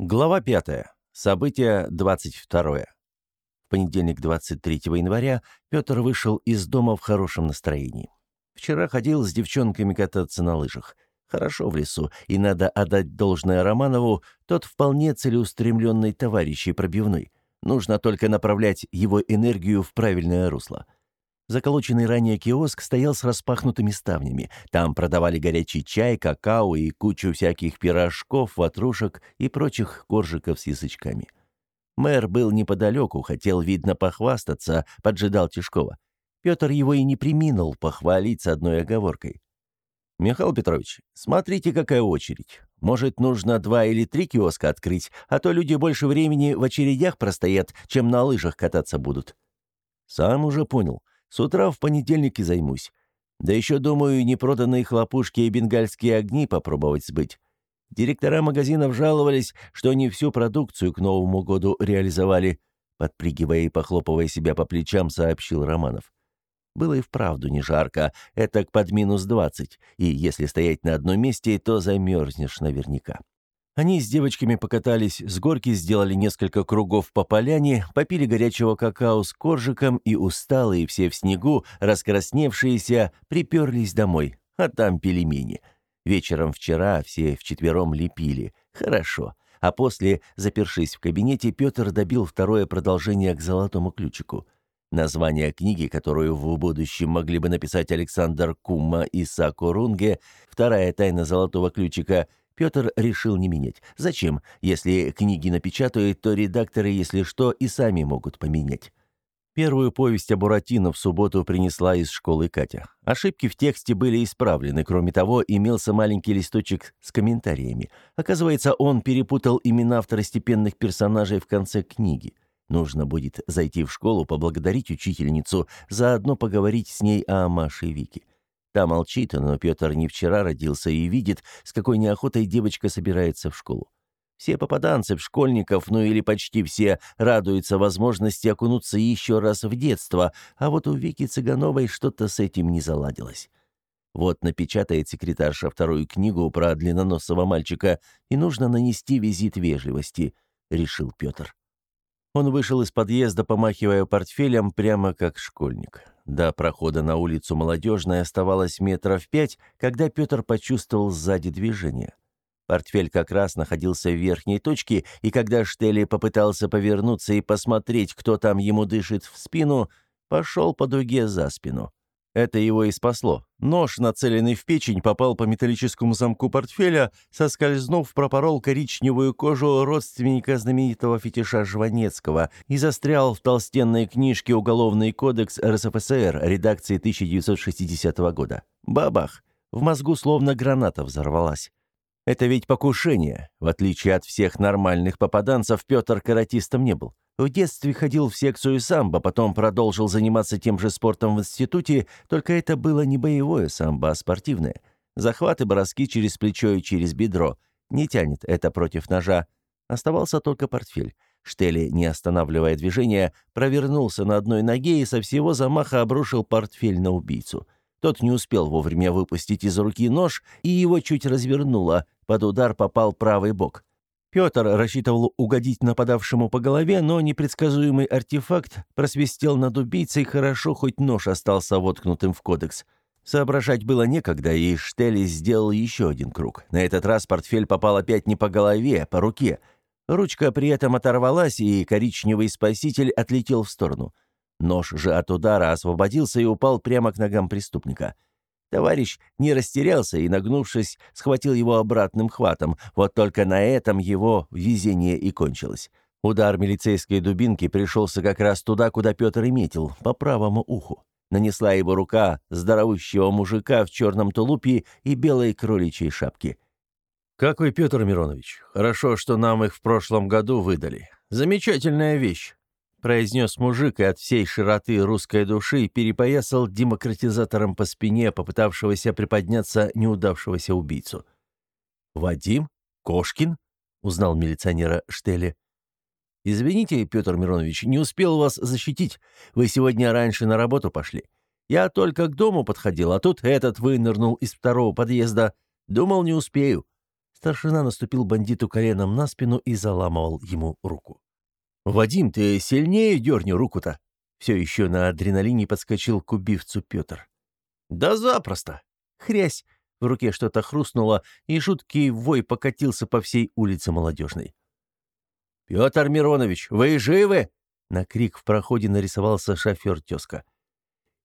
Глава 5. Событие 22. В понедельник 23 января Петр вышел из дома в хорошем настроении. Вчера ходил с девчонками кататься на лыжах. Хорошо в лесу, и надо отдать должное Романову, тот вполне целеустремленный товарищ и пробивной. Нужно только направлять его энергию в правильное русло. Заколоченный ранее киоск стоял с распахнутыми ставнями. Там продавали горячий чай, какао и кучу всяких пирожков, ватрушек и прочих коржиков с язычками. Мэр был неподалеку, хотел, видно, похвастаться, поджидал Тишкова. Петр его и не приминул похвалить одной оговоркой. «Михаил Петрович, смотрите, какая очередь. Может, нужно два или три киоска открыть, а то люди больше времени в очередях простоят, чем на лыжах кататься будут». «Сам уже понял. С утра в понедельник и займусь. Да еще, думаю, непроданные хлопушки и бенгальские огни попробовать сбыть. Директора магазинов жаловались, что не всю продукцию к Новому году реализовали, подпрыгивая и похлопывая себя по плечам, сообщил Романов. Было и вправду не жарко, это под минус двадцать, и если стоять на одном месте, то замерзнешь наверняка. Они с девочками покатались с горки, сделали несколько кругов по поляне, попили горячего какао с коржиком и усталые все в снегу, раскрасневшиеся, приперлись домой, а там пельмени. Вечером вчера все вчетвером лепили. Хорошо. А после, запершись в кабинете, Петр добил второе продолжение к «Золотому ключику». Название книги, которую в будущем могли бы написать Александр Кумма и Сако Рунге, «Вторая тайна золотого ключика», Петр решил не менять. Зачем? Если книги напечатают, то редакторы, если что, и сами могут поменять. Первую повесть о Буратино в субботу принесла из школы Катя. Ошибки в тексте были исправлены. Кроме того, имелся маленький листочек с комментариями. Оказывается, он перепутал имена второстепенных персонажей в конце книги. Нужно будет зайти в школу, поблагодарить учительницу, заодно поговорить с ней о Маше и Вике. Та молчит, но Петр не вчера родился и видит, с какой неохотой девочка собирается в школу. Все попаданцы школьников, ну или почти все, радуются возможности окунуться еще раз в детство, а вот у Вики Цыгановой что-то с этим не заладилось. Вот напечатает секретарша вторую книгу про длинноносого мальчика, и нужно нанести визит вежливости, решил Петр. Он вышел из подъезда, помахивая портфелем, прямо как школьник. До прохода на улицу Молодежная оставалось метров пять, когда Петр почувствовал сзади движение. Портфель как раз находился в верхней точке, и когда Штели попытался повернуться и посмотреть, кто там ему дышит в спину, пошел по дуге за спину. Это его и спасло. Нож, нацеленный в печень, попал по металлическому замку портфеля, соскользнув, пропорол коричневую кожу родственника знаменитого фетиша Жванецкого и застрял в толстенной книжке «Уголовный кодекс РСФСР» редакции 1960 года. Бабах! В мозгу словно граната взорвалась. Это ведь покушение. В отличие от всех нормальных попаданцев, Петр каратистом не был. В детстве ходил в секцию самбо, потом продолжил заниматься тем же спортом в институте, только это было не боевое самбо, а спортивное. Захваты броски через плечо и через бедро. Не тянет это против ножа. Оставался только портфель. Штели, не останавливая движение, провернулся на одной ноге и со всего замаха обрушил портфель на убийцу. Тот не успел вовремя выпустить из руки нож, и его чуть развернуло. Под удар попал правый бок. Петр рассчитывал угодить нападавшему по голове, но непредсказуемый артефакт просвистел над убийцей, хорошо хоть нож остался воткнутым в кодекс. Соображать было некогда, и Штели сделал еще один круг. На этот раз портфель попал опять не по голове, а по руке. Ручка при этом оторвалась, и коричневый спаситель отлетел в сторону. Нож же от удара освободился и упал прямо к ногам преступника. — Товарищ не растерялся и, нагнувшись, схватил его обратным хватом. Вот только на этом его везение и кончилось. Удар милицейской дубинки пришелся как раз туда, куда Петр и метил, по правому уху. Нанесла его рука здоровущего мужика в черном тулупе и белой кроличьей шапке. «Как вы, Петр Миронович? Хорошо, что нам их в прошлом году выдали. Замечательная вещь произнес мужик и от всей широты русской души перепоясал демократизатором по спине попытавшегося приподняться неудавшегося убийцу. «Вадим? Кошкин?» — узнал милиционера Штеле. «Извините, Петр Миронович, не успел вас защитить. Вы сегодня раньше на работу пошли. Я только к дому подходил, а тут этот вынырнул из второго подъезда. Думал, не успею. Старшина наступил бандиту коленом на спину и заламывал ему руку. «Вадим, ты сильнее дерни руку-то!» Все еще на адреналине подскочил к убивцу Петр. «Да запросто!» Хрясь! В руке что-то хрустнуло, и жуткий вой покатился по всей улице Молодежной. «Петр Миронович, вы живы?» На крик в проходе нарисовался шофер-тезка.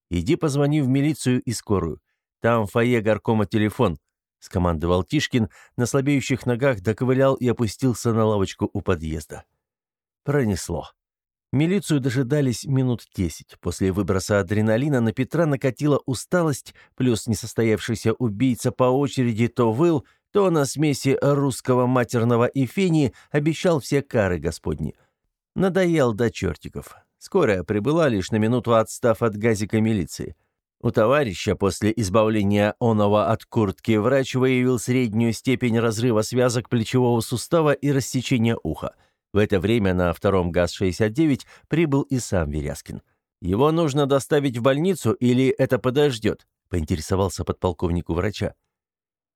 «Иди позвони в милицию и скорую. Там в фойе горкома телефон», — скомандовал Тишкин, на слабеющих ногах доковылял и опустился на лавочку у подъезда. Пронесло. Милицию дожидались минут десять. После выброса адреналина на Петра накатила усталость, плюс несостоявшийся убийца по очереди то выл, то на смеси русского матерного и фени обещал все кары господни. Надоел до чертиков. Скорая прибыла, лишь на минуту отстав от газика милиции. У товарища после избавления оного от куртки врач выявил среднюю степень разрыва связок плечевого сустава и рассечения уха. В это время на втором ГАЗ-69 прибыл и сам Веряскин. «Его нужно доставить в больницу или это подождет?» — поинтересовался подполковнику врача.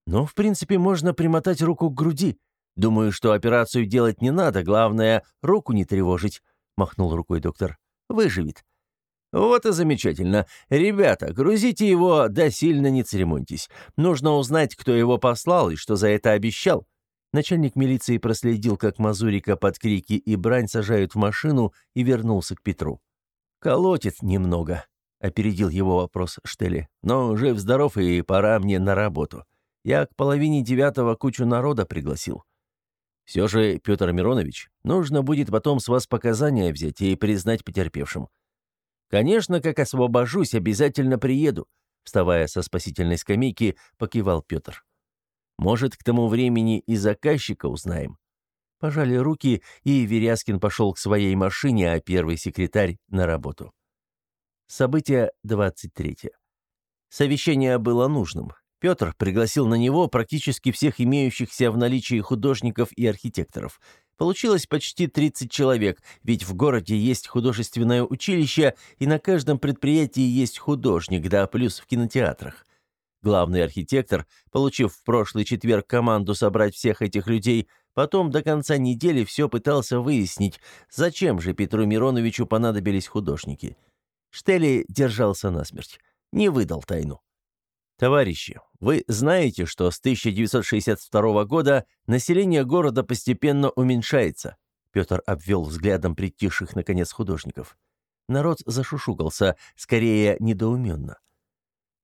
«Ну, в принципе, можно примотать руку к груди. Думаю, что операцию делать не надо, главное, руку не тревожить», — махнул рукой доктор. «Выживет». «Вот и замечательно. Ребята, грузите его, да сильно не церемоньтесь. Нужно узнать, кто его послал и что за это обещал». Начальник милиции проследил, как Мазурика под крики и брань сажают в машину и вернулся к Петру. «Колотит немного», — опередил его вопрос Штели. «Но жив-здоров и пора мне на работу. Я к половине девятого кучу народа пригласил». «Все же, Петр Миронович, нужно будет потом с вас показания взять и признать потерпевшим. «Конечно, как освобожусь, обязательно приеду», — вставая со спасительной скамейки, покивал Петр. «Может, к тому времени и заказчика узнаем». Пожали руки, и Веряскин пошел к своей машине, а первый секретарь — на работу. Событие 23. Совещание было нужным. Петр пригласил на него практически всех имеющихся в наличии художников и архитекторов — Получилось почти 30 человек, ведь в городе есть художественное училище, и на каждом предприятии есть художник, да плюс в кинотеатрах. Главный архитектор, получив в прошлый четверг команду собрать всех этих людей, потом до конца недели все пытался выяснить, зачем же Петру Мироновичу понадобились художники. Штели держался насмерть, не выдал тайну. Товарищи, вы знаете, что с 1962 года население города постепенно уменьшается. Петр обвел взглядом притихших, наконец, художников. Народ зашушукался, скорее недоуменно.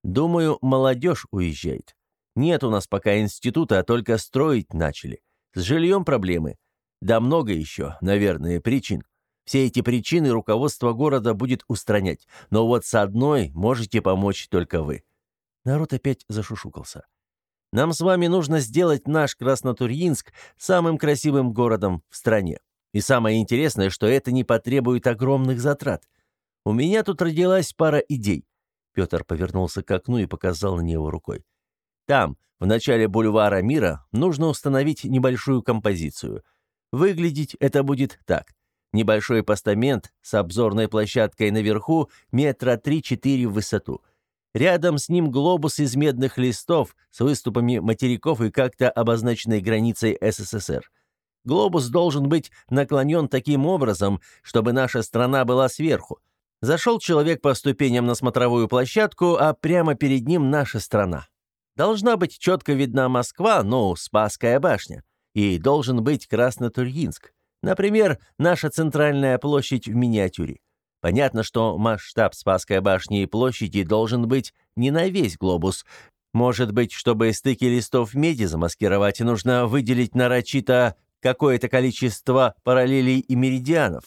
Думаю, молодежь уезжает. Нет у нас пока института, а только строить начали. С жильем проблемы. Да много еще, наверное, причин. Все эти причины руководство города будет устранять. Но вот с одной можете помочь только вы. Народ опять зашушукался. «Нам с вами нужно сделать наш Краснотурьинск самым красивым городом в стране. И самое интересное, что это не потребует огромных затрат. У меня тут родилась пара идей». Петр повернулся к окну и показал на него рукой. «Там, в начале бульвара Мира, нужно установить небольшую композицию. Выглядеть это будет так. Небольшой постамент с обзорной площадкой наверху метра 3-4 в высоту – Рядом с ним глобус из медных листов с выступами материков и как-то обозначенной границей СССР. Глобус должен быть наклонен таким образом, чтобы наша страна была сверху. Зашел человек по ступеням на смотровую площадку, а прямо перед ним наша страна. Должна быть четко видна Москва, ну, Спасская башня. И должен быть Краснотурьинск. Например, наша центральная площадь в миниатюре. Понятно, что масштаб Спасской башни и площади должен быть не на весь глобус. Может быть, чтобы стыки листов меди замаскировать, нужно выделить нарочито какое-то количество параллелей и меридианов.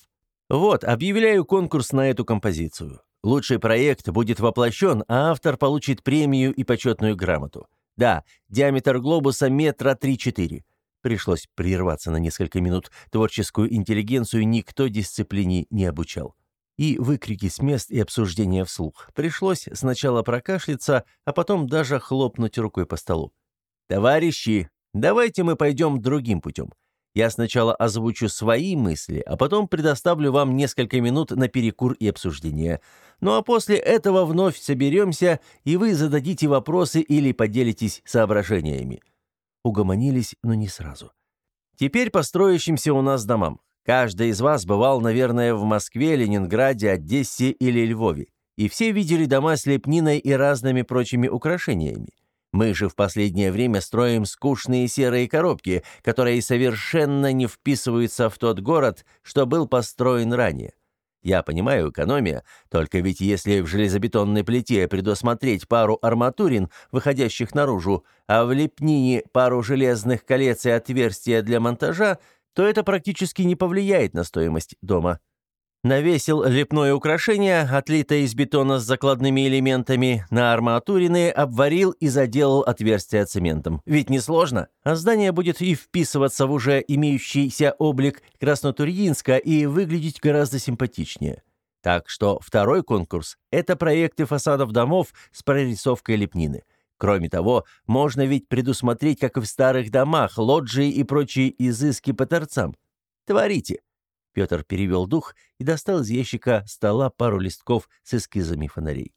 Вот, объявляю конкурс на эту композицию. Лучший проект будет воплощен, а автор получит премию и почетную грамоту. Да, диаметр глобуса метра 3-4. Пришлось прерваться на несколько минут. Творческую интеллигенцию никто дисциплине не обучал и выкрики с мест и обсуждения вслух. Пришлось сначала прокашляться, а потом даже хлопнуть рукой по столу. «Товарищи, давайте мы пойдем другим путем. Я сначала озвучу свои мысли, а потом предоставлю вам несколько минут на перекур и обсуждение. Ну а после этого вновь соберемся, и вы зададите вопросы или поделитесь соображениями. угомонились, но не сразу. Теперь по строящимся у нас домам. Каждый из вас бывал, наверное, в Москве, Ленинграде, Одессе или Львове. И все видели дома с лепниной и разными прочими украшениями. Мы же в последнее время строим скучные серые коробки, которые совершенно не вписываются в тот город, что был построен ранее. Я понимаю, экономия, только ведь если в железобетонной плите предусмотреть пару арматурин, выходящих наружу, а в лепнине пару железных колец и отверстия для монтажа, то это практически не повлияет на стоимость дома. Навесил лепное украшение, отлитое из бетона с закладными элементами, на арматурины, обварил и заделал отверстия цементом. Ведь не сложно, а здание будет и вписываться в уже имеющийся облик Краснотурьинска и выглядеть гораздо симпатичнее. Так что второй конкурс – это проекты фасадов домов с прорисовкой лепнины. Кроме того, можно ведь предусмотреть, как и в старых домах, лоджии и прочие изыски по торцам. Творите. Петр перевел дух и достал из ящика стола пару листков с эскизами фонарей.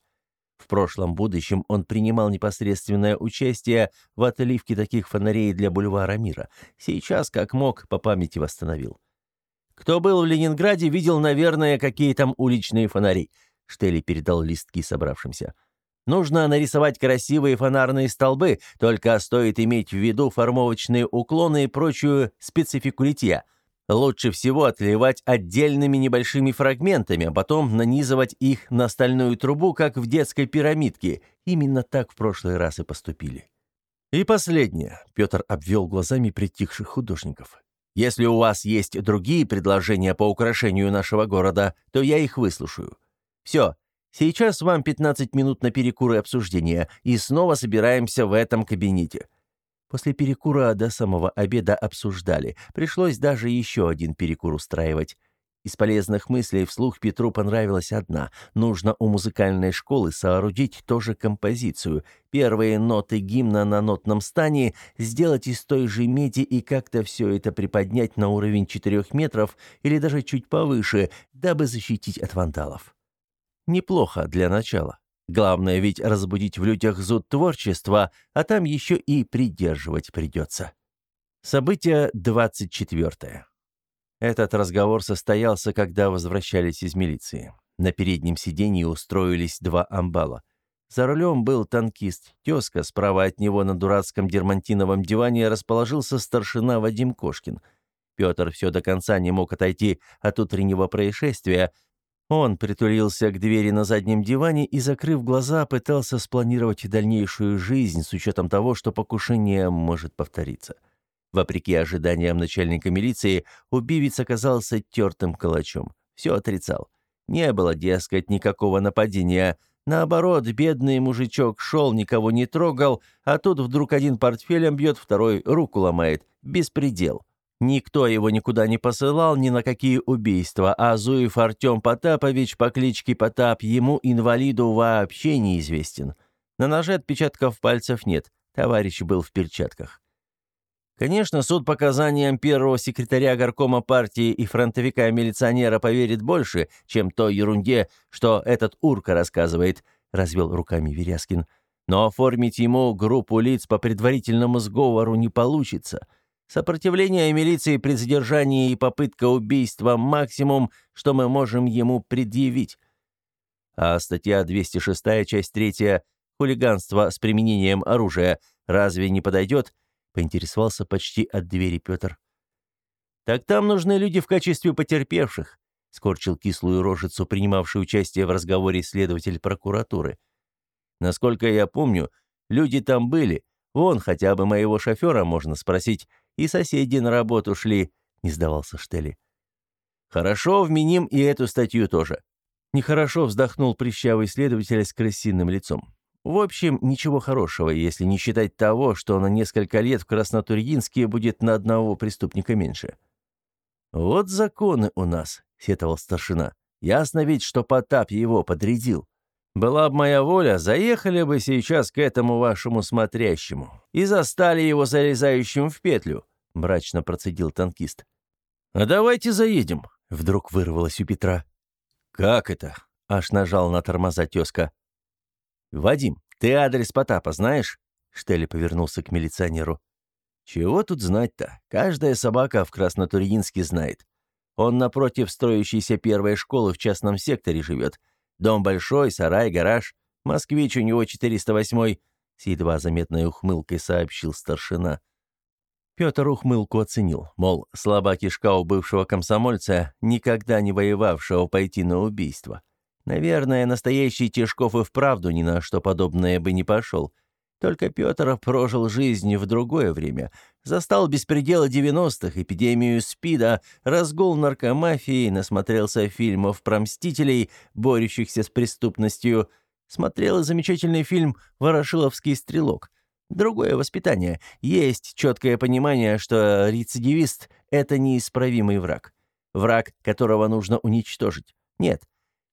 В прошлом будущем он принимал непосредственное участие в отливке таких фонарей для бульвара Мира. Сейчас, как мог, по памяти восстановил. Кто был в Ленинграде, видел, наверное, какие там уличные фонари. Штели передал листки собравшимся. Нужно нарисовать красивые фонарные столбы, только стоит иметь в виду формовочные уклоны и прочую специфику литья — Лучше всего отливать отдельными небольшими фрагментами, а потом нанизывать их на стальную трубу, как в детской пирамидке. Именно так в прошлый раз и поступили. И последнее. Петр обвел глазами притихших художников. Если у вас есть другие предложения по украшению нашего города, то я их выслушаю. Все, сейчас вам 15 минут на перекур и обсуждение, и снова собираемся в этом кабинете. После перекура до самого обеда обсуждали. Пришлось даже еще один перекур устраивать. Из полезных мыслей вслух Петру понравилась одна. Нужно у музыкальной школы соорудить тоже композицию. Первые ноты гимна на нотном стане сделать из той же меди и как-то все это приподнять на уровень четырех метров или даже чуть повыше, дабы защитить от вандалов. Неплохо для начала. Главное ведь разбудить в людях зуд творчества, а там еще и придерживать придется. Событие 24. Этот разговор состоялся, когда возвращались из милиции. На переднем сиденье устроились два амбала. За рулем был танкист Тезка, справа от него на дурацком дермантиновом диване расположился старшина Вадим Кошкин. Петр все до конца не мог отойти от утреннего происшествия, он притулился к двери на заднем диване и, закрыв глаза, пытался спланировать дальнейшую жизнь с учетом того, что покушение может повториться. Вопреки ожиданиям начальника милиции, убивец оказался тертым калачом. Все отрицал. Не было, дескать, никакого нападения. Наоборот, бедный мужичок шел, никого не трогал, а тут вдруг один портфелем бьет, второй руку ломает. Беспредел. Никто его никуда не посылал ни на какие убийства, а Зуев Артем Потапович по кличке Потап ему, инвалиду, вообще неизвестен. На ноже отпечатков пальцев нет, товарищ был в перчатках. Конечно, суд показаниям первого секретаря горкома партии и фронтовика-милиционера поверит больше, чем той ерунде, что этот урка рассказывает, развел руками Веряскин. Но оформить ему группу лиц по предварительному сговору не получится — Сопротивление милиции при задержании и попытка убийства – максимум, что мы можем ему предъявить. А статья 206, часть 3 «Хулиганство с применением оружия» разве не подойдет? Поинтересовался почти от двери Петр. «Так там нужны люди в качестве потерпевших», — скорчил кислую рожицу, принимавший участие в разговоре следователь прокуратуры. «Насколько я помню, люди там были. Вон, хотя бы моего шофера можно спросить, и соседи на работу шли», — не сдавался Штели. «Хорошо, вменим и эту статью тоже». Нехорошо вздохнул прищавый следователь с крысиным лицом. В общем, ничего хорошего, если не считать того, что на несколько лет в Краснотурьинске будет на одного преступника меньше. «Вот законы у нас», — сетовал старшина. «Ясно ведь, что Потап его подрядил. Была бы моя воля, заехали бы сейчас к этому вашему смотрящему и застали его залезающим в петлю. — мрачно процедил танкист. «А давайте заедем», — вдруг вырвалось у Петра. «Как это?» — аж нажал на тормоза тезка. «Вадим, ты адрес Потапа знаешь?» — Штелли повернулся к милиционеру. Чего тут знать-то? Каждая собака в Краснотурьинске знает. Он напротив строящейся первой школы в частном секторе живет. Дом большой, сарай, гараж. Москвич у него 408-й. С едва заметной ухмылкой сообщил старшина. Петр ухмылку оценил, мол, слаба кишка у бывшего комсомольца, никогда не воевавшего пойти на убийство. Наверное, настоящий Тишков и вправду ни на что подобное бы не пошел. Только Петр прожил жизнь в другое время. Застал беспредела 90-х, эпидемию СПИДа, разгул наркомафии, насмотрелся фильмов про мстителей, борющихся с преступностью. Смотрел замечательный фильм «Ворошиловский стрелок». Другое воспитание. Есть четкое понимание, что рецидивист — это неисправимый враг. Враг, которого нужно уничтожить. Нет,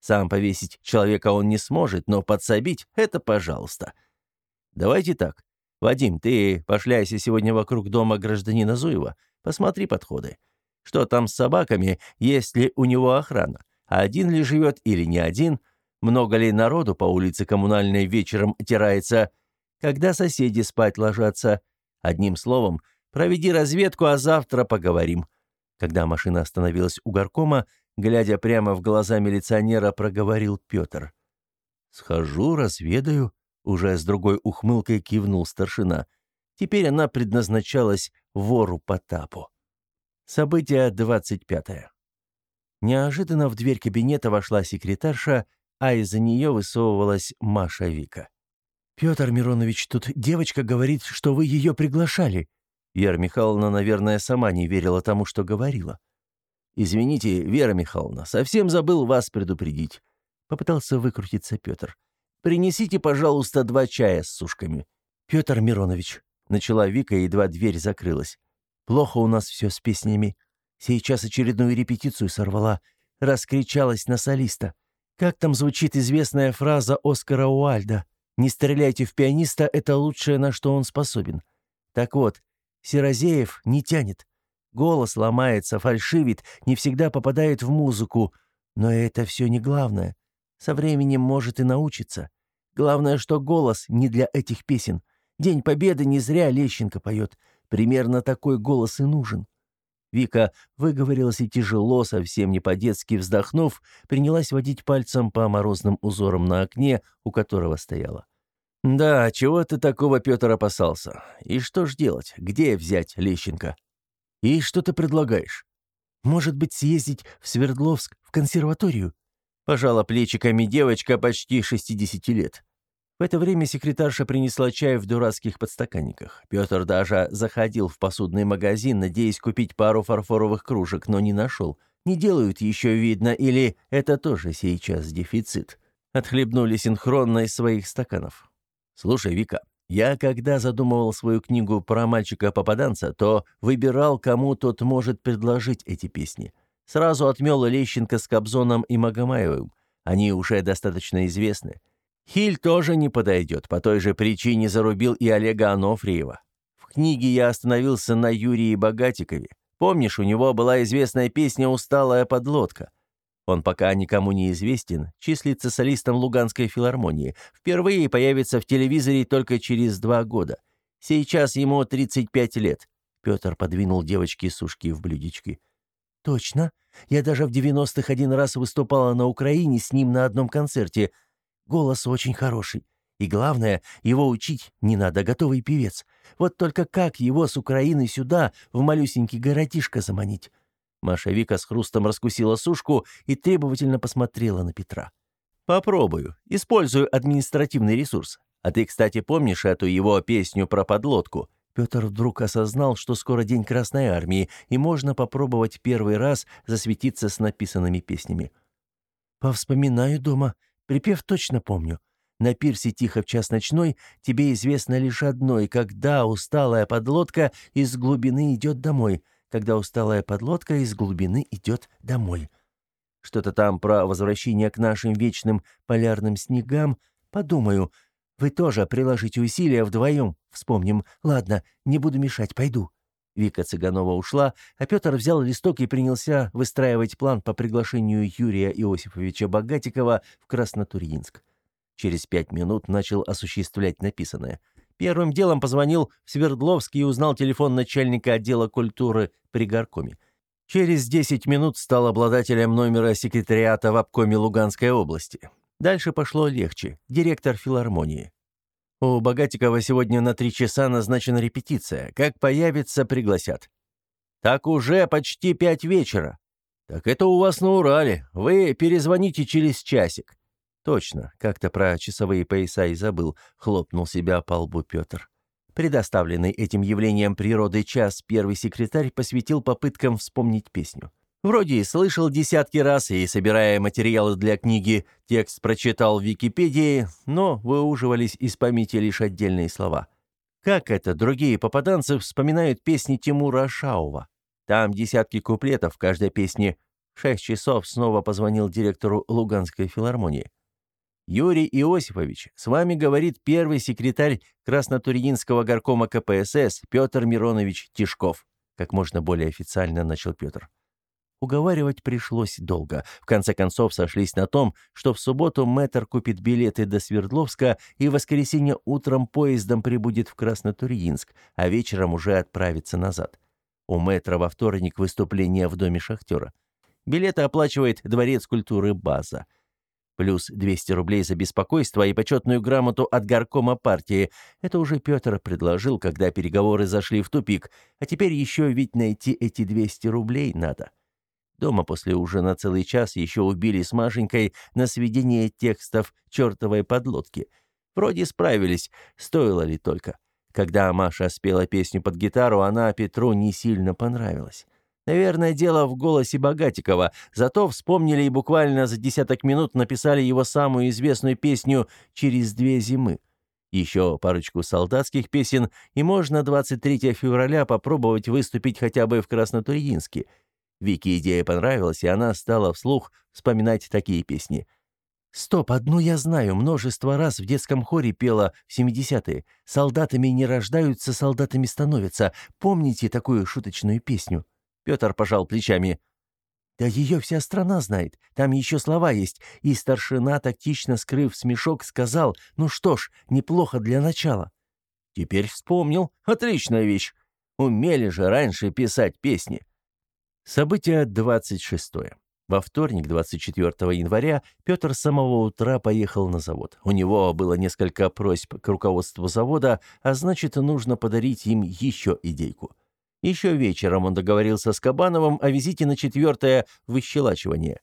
сам повесить человека он не сможет, но подсобить — это пожалуйста. Давайте так. Вадим, ты пошляйся сегодня вокруг дома гражданина Зуева. Посмотри подходы. Что там с собаками, есть ли у него охрана? Один ли живет или не один? Много ли народу по улице коммунальной вечером тирается? Когда соседи спать ложатся? Одним словом, проведи разведку, а завтра поговорим. Когда машина остановилась у горкома, Глядя прямо в глаза милиционера, проговорил Петр. «Схожу, разведаю», — уже с другой ухмылкой кивнул старшина. Теперь она предназначалась вору Потапу. Событие двадцать пятое. Неожиданно в дверь кабинета вошла секретарша, а из-за нее высовывалась Маша Вика. «Петр Миронович, тут девочка говорит, что вы ее приглашали». Вера Михайловна, наверное, сама не верила тому, что говорила. «Извините, Вера Михайловна, совсем забыл вас предупредить», — попытался выкрутиться Петр. «Принесите, пожалуйста, два чая с сушками». «Петр Миронович», — начала Вика, едва дверь закрылась. «Плохо у нас все с песнями. Сейчас очередную репетицию сорвала. Раскричалась на солиста. Как там звучит известная фраза Оскара Уальда? «Не стреляйте в пианиста, это лучшее, на что он способен». Так вот, Серозеев не тянет. Голос ломается, фальшивит, не всегда попадает в музыку. Но это все не главное. Со временем может и научиться. Главное, что голос не для этих песен. День Победы не зря Лещенко поет. Примерно такой голос и нужен. Вика выговорилась и тяжело, совсем не по-детски вздохнув, принялась водить пальцем по морозным узорам на окне, у которого стояла. «Да, чего ты такого, Петр, опасался? И что ж делать? Где взять Лещенко?» «И что ты предлагаешь?» «Может быть, съездить в Свердловск, в консерваторию?» Пожала плечиками девочка почти 60 лет. В это время секретарша принесла чай в дурацких подстаканниках. Петр даже заходил в посудный магазин, надеясь купить пару фарфоровых кружек, но не нашел. Не делают еще, видно, или это тоже сейчас дефицит. Отхлебнули синхронно из своих стаканов. «Слушай, Вика, я, когда задумывал свою книгу про мальчика-попаданца, то выбирал, кому тот может предложить эти песни. Сразу отмел Лещенко с Кобзоном и Магомаевым. Они уже достаточно известны. Хиль тоже не подойдет, по той же причине зарубил и Олега Анофриева. В книге я остановился на Юрии Богатикове. Помнишь, у него была известная песня «Усталая подлодка». Он пока никому не известен, числится солистом Луганской филармонии. Впервые появится в телевизоре только через два года. Сейчас ему 35 лет. Петр подвинул девочке сушки в блюдечке. «Точно. Я даже в 90-х один раз выступала на Украине с ним на одном концерте. Голос очень хороший. И главное, его учить не надо, готовый певец. Вот только как его с Украины сюда, в малюсенький городишко заманить? Маша Вика с хрустом раскусила сушку и требовательно посмотрела на Петра. «Попробую. Использую административный ресурс. А ты, кстати, помнишь эту его песню про подлодку?» Петр вдруг осознал, что скоро День Красной Армии, и можно попробовать первый раз засветиться с написанными песнями. «Повспоминаю дома. Припев точно помню. На пирсе тихо в час ночной тебе известно лишь одно, и когда усталая подлодка из глубины идет домой — когда усталая подлодка из глубины идет домой. Что-то там про возвращение к нашим вечным полярным снегам. Подумаю. Вы тоже приложите усилия вдвоем. Вспомним. Ладно, не буду мешать, пойду». Вика Цыганова ушла, а Петр взял листок и принялся выстраивать план по приглашению Юрия Иосифовича Богатикова в Краснотурьинск. Через пять минут начал осуществлять написанное. Первым делом позвонил в Свердловск и узнал телефон начальника отдела культуры при горкоме. Через 10 минут стал обладателем номера секретариата в обкоме Луганской области. Дальше пошло легче. Директор филармонии. У Богатикова сегодня на три часа назначена репетиция. Как появится, пригласят. Так уже почти пять вечера. Так это у вас на Урале. Вы перезвоните через часик. Точно, как-то про часовые пояса и забыл, хлопнул себя по лбу Петр. Предоставленный этим явлением природы час первый секретарь посвятил попыткам вспомнить песню. Вроде и слышал десятки раз, и, собирая материалы для книги, текст прочитал в Википедии, но выуживались из памяти лишь отдельные слова. Как это другие попаданцы вспоминают песни Тимура Ашаува? Там десятки куплетов в каждой песне. В шесть часов снова позвонил директору Луганской филармонии. «Юрий Иосифович, с вами говорит первый секретарь Краснотуринского горкома КПСС Петр Миронович Тишков», как можно более официально начал Петр. Уговаривать пришлось долго. В конце концов сошлись на том, что в субботу мэтр купит билеты до Свердловска и в воскресенье утром поездом прибудет в Краснотурьинск, а вечером уже отправится назад. У мэтра во вторник выступление в доме шахтера. Билеты оплачивает Дворец культуры «База» плюс 200 рублей за беспокойство и почетную грамоту от горкома партии. Это уже Петр предложил, когда переговоры зашли в тупик, а теперь еще ведь найти эти 200 рублей надо. Дома после ужина целый час еще убили с Машенькой на сведение текстов чертовой подлодки. Вроде справились, стоило ли только. Когда Маша спела песню под гитару, она Петру не сильно понравилась. Наверное, дело в голосе Богатикова, зато вспомнили и буквально за десяток минут написали его самую известную песню «Через две зимы». Еще парочку солдатских песен, и можно 23 февраля попробовать выступить хотя бы в Краснотурьинске. Вике идея понравилась, и она стала вслух вспоминать такие песни. «Стоп, одну я знаю, множество раз в детском хоре пела в 70-е. Солдатами не рождаются, солдатами становятся. Помните такую шуточную песню?» Петр пожал плечами. «Да ее вся страна знает. Там еще слова есть». И старшина, тактично скрыв смешок, сказал, «Ну что ж, неплохо для начала». «Теперь вспомнил. Отличная вещь. Умели же раньше писать песни». Событие 26. Во вторник, 24 января, Петр с самого утра поехал на завод. У него было несколько просьб к руководству завода, а значит, нужно подарить им еще идейку. Еще вечером он договорился с Кабановым о визите на четвертое выщелачивание.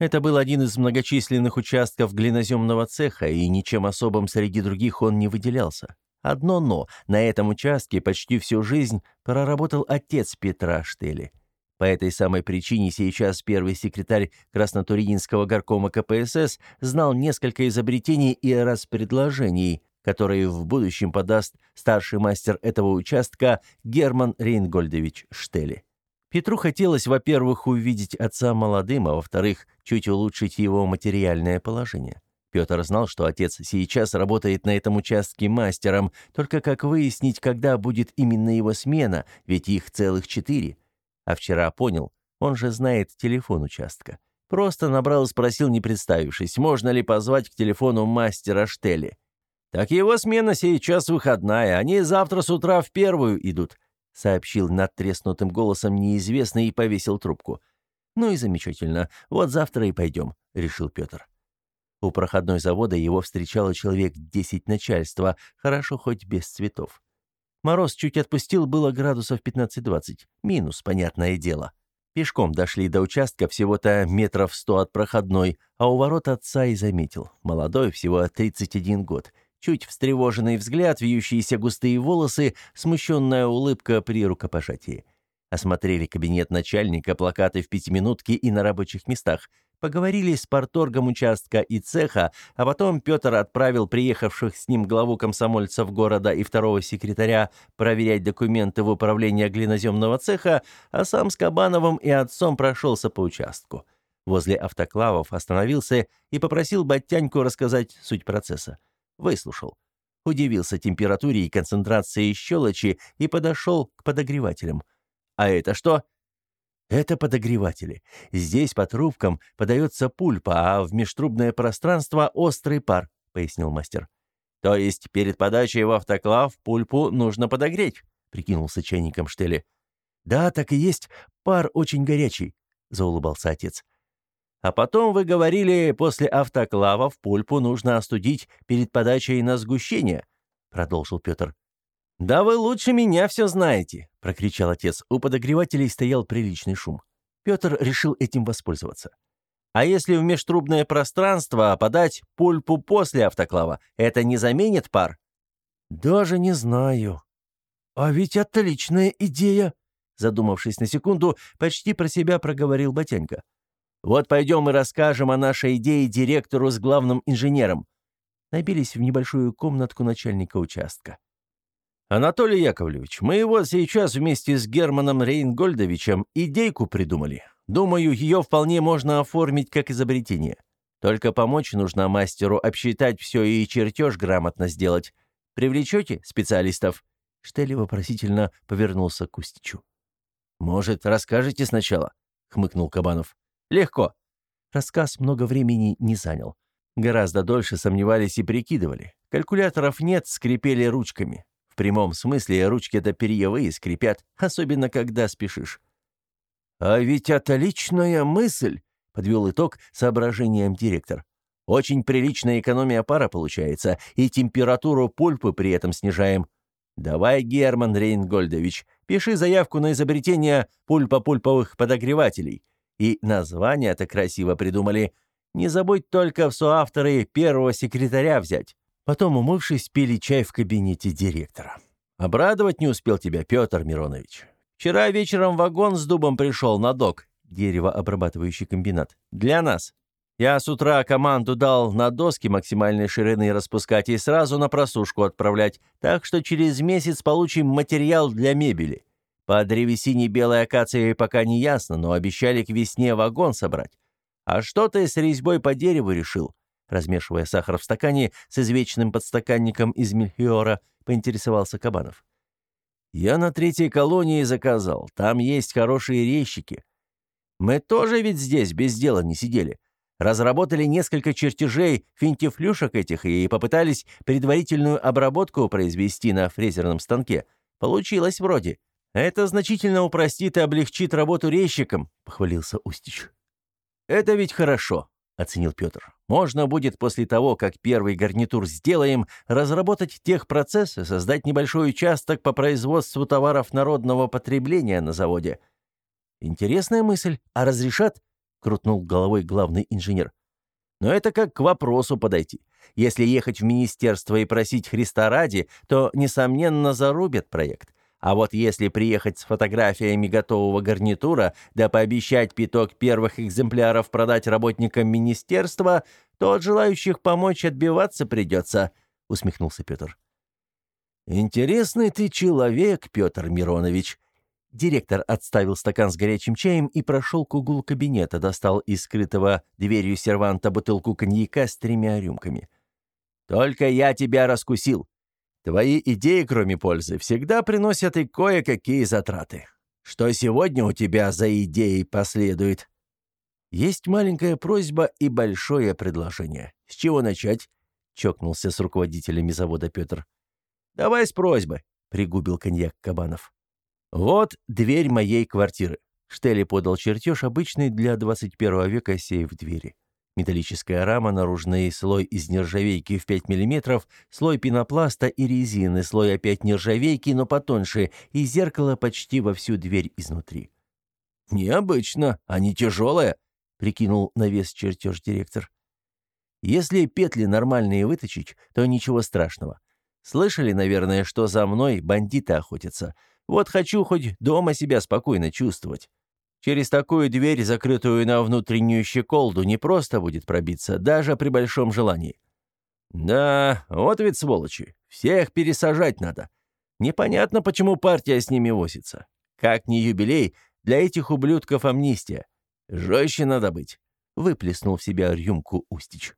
Это был один из многочисленных участков глиноземного цеха, и ничем особым среди других он не выделялся. Одно «но» — на этом участке почти всю жизнь проработал отец Петра Штели. По этой самой причине сейчас первый секретарь Краснотуринского горкома КПСС знал несколько изобретений и распредложений, которые в будущем подаст старший мастер этого участка Герман Рейнгольдович Штели. Петру хотелось, во-первых, увидеть отца молодым, а во-вторых, чуть улучшить его материальное положение. Петр знал, что отец сейчас работает на этом участке мастером, только как выяснить, когда будет именно его смена, ведь их целых четыре. А вчера понял, он же знает телефон участка. Просто набрал и спросил, не представившись, можно ли позвать к телефону мастера Штели. «Так его смена сейчас выходная, они завтра с утра в первую идут», сообщил надтреснутым голосом неизвестный и повесил трубку. «Ну и замечательно. Вот завтра и пойдем», — решил Петр. У проходной завода его встречало человек десять начальства, хорошо хоть без цветов. Мороз чуть отпустил, было градусов 15-20. Минус, понятное дело. Пешком дошли до участка всего-то метров сто от проходной, а у ворот отца и заметил. Молодой, всего 31 год чуть встревоженный взгляд, вьющиеся густые волосы, смущенная улыбка при рукопожатии. Осмотрели кабинет начальника, плакаты в пятиминутке и на рабочих местах. Поговорили с порторгом участка и цеха, а потом Петр отправил приехавших с ним главу комсомольцев города и второго секретаря проверять документы в управление глиноземного цеха, а сам с Кабановым и отцом прошелся по участку. Возле автоклавов остановился и попросил Батяньку рассказать суть процесса. Выслушал. Удивился температуре и концентрации щелочи и подошел к подогревателям. «А это что?» «Это подогреватели. Здесь по трубкам подается пульпа, а в межтрубное пространство острый пар», — пояснил мастер. То есть перед подачей в автоклав пульпу нужно подогреть, прикинулся чайником Штели. Да, так и есть. Пар очень горячий, заулыбался отец. А потом вы говорили, после автоклава в пульпу нужно остудить перед подачей на сгущение, продолжил Петр. «Да вы лучше меня все знаете!» — прокричал отец. У подогревателей стоял приличный шум. Петр решил этим воспользоваться. «А если в межтрубное пространство подать пульпу после автоклава, это не заменит пар?» «Даже не знаю». «А ведь отличная идея!» Задумавшись на секунду, почти про себя проговорил Батенька. «Вот пойдем и расскажем о нашей идее директору с главным инженером». Набились в небольшую комнатку начальника участка. «Анатолий Яковлевич, мы вот сейчас вместе с Германом Рейнгольдовичем идейку придумали. Думаю, ее вполне можно оформить как изобретение. Только помочь нужно мастеру обсчитать все и чертеж грамотно сделать. Привлечете специалистов?» Штелли вопросительно повернулся к Устичу. «Может, расскажете сначала?» — хмыкнул Кабанов. «Легко». Рассказ много времени не занял. Гораздо дольше сомневались и прикидывали. Калькуляторов нет, скрипели ручками. В прямом смысле ручки до перьевые скрипят, особенно когда спешишь. «А ведь отличная мысль!» — подвел итог соображением директор. «Очень приличная экономия пара получается, и температуру пульпы при этом снижаем. Давай, Герман Рейнгольдович, пиши заявку на изобретение пульпа-пульповых подогревателей. И название-то красиво придумали. Не забудь только в соавторы первого секретаря взять. Потом, умывшись, пили чай в кабинете директора. «Обрадовать не успел тебя, Петр Миронович. Вчера вечером вагон с дубом пришел на док, деревообрабатывающий комбинат. Для нас. Я с утра команду дал на доски максимальной ширины распускать и сразу на просушку отправлять, так что через месяц получим материал для мебели. По древесине белой акации пока не ясно, но обещали к весне вагон собрать. А что ты с резьбой по дереву решил? Размешивая сахар в стакане с извечным подстаканником из мельхиора, поинтересовался Кабанов. «Я на третьей колонии заказал. Там есть хорошие резчики. Мы тоже ведь здесь без дела не сидели. Разработали несколько чертежей финтифлюшек этих и попытались предварительную обработку произвести на фрезерном станке. Получилось вроде. Это значительно упростит и облегчит работу резчикам», — похвалился Устич. «Это ведь хорошо», — оценил Петр. «Можно будет после того, как первый гарнитур сделаем, разработать техпроцессы, создать небольшой участок по производству товаров народного потребления на заводе». «Интересная мысль. А разрешат?» — крутнул головой главный инженер. «Но это как к вопросу подойти. Если ехать в министерство и просить Христа ради, то, несомненно, зарубят проект. А вот если приехать с фотографиями готового гарнитура, да пообещать пяток первых экземпляров продать работникам министерства, то от желающих помочь отбиваться придется», — усмехнулся Петр. «Интересный ты человек, Петр Миронович». Директор отставил стакан с горячим чаем и прошел к углу кабинета, достал из скрытого дверью серванта бутылку коньяка с тремя рюмками. «Только я тебя раскусил. Твои идеи, кроме пользы, всегда приносят и кое-какие затраты. Что сегодня у тебя за идеи последует? Есть маленькая просьба и большое предложение. С чего начать? Чокнулся с руководителями завода Петр. Давай с просьбы, пригубил коньяк Кабанов. Вот дверь моей квартиры. Штели подал чертеж, обычный для 21 века сейф двери. Металлическая рама, наружный слой из нержавейки в 5 мм, слой пенопласта и резины, слой опять нержавейки, но потоньше, и зеркало почти во всю дверь изнутри. «Необычно, а не тяжелая», — прикинул на вес чертеж директор. «Если петли нормальные выточить, то ничего страшного. Слышали, наверное, что за мной бандиты охотятся. Вот хочу хоть дома себя спокойно чувствовать». Через такую дверь, закрытую на внутреннюю щеколду, не просто будет пробиться, даже при большом желании. Да, вот ведь сволочи. Всех пересажать надо. Непонятно, почему партия с ними возится. Как не юбилей, для этих ублюдков амнистия. Жестче надо быть. Выплеснул в себя рюмку Устич.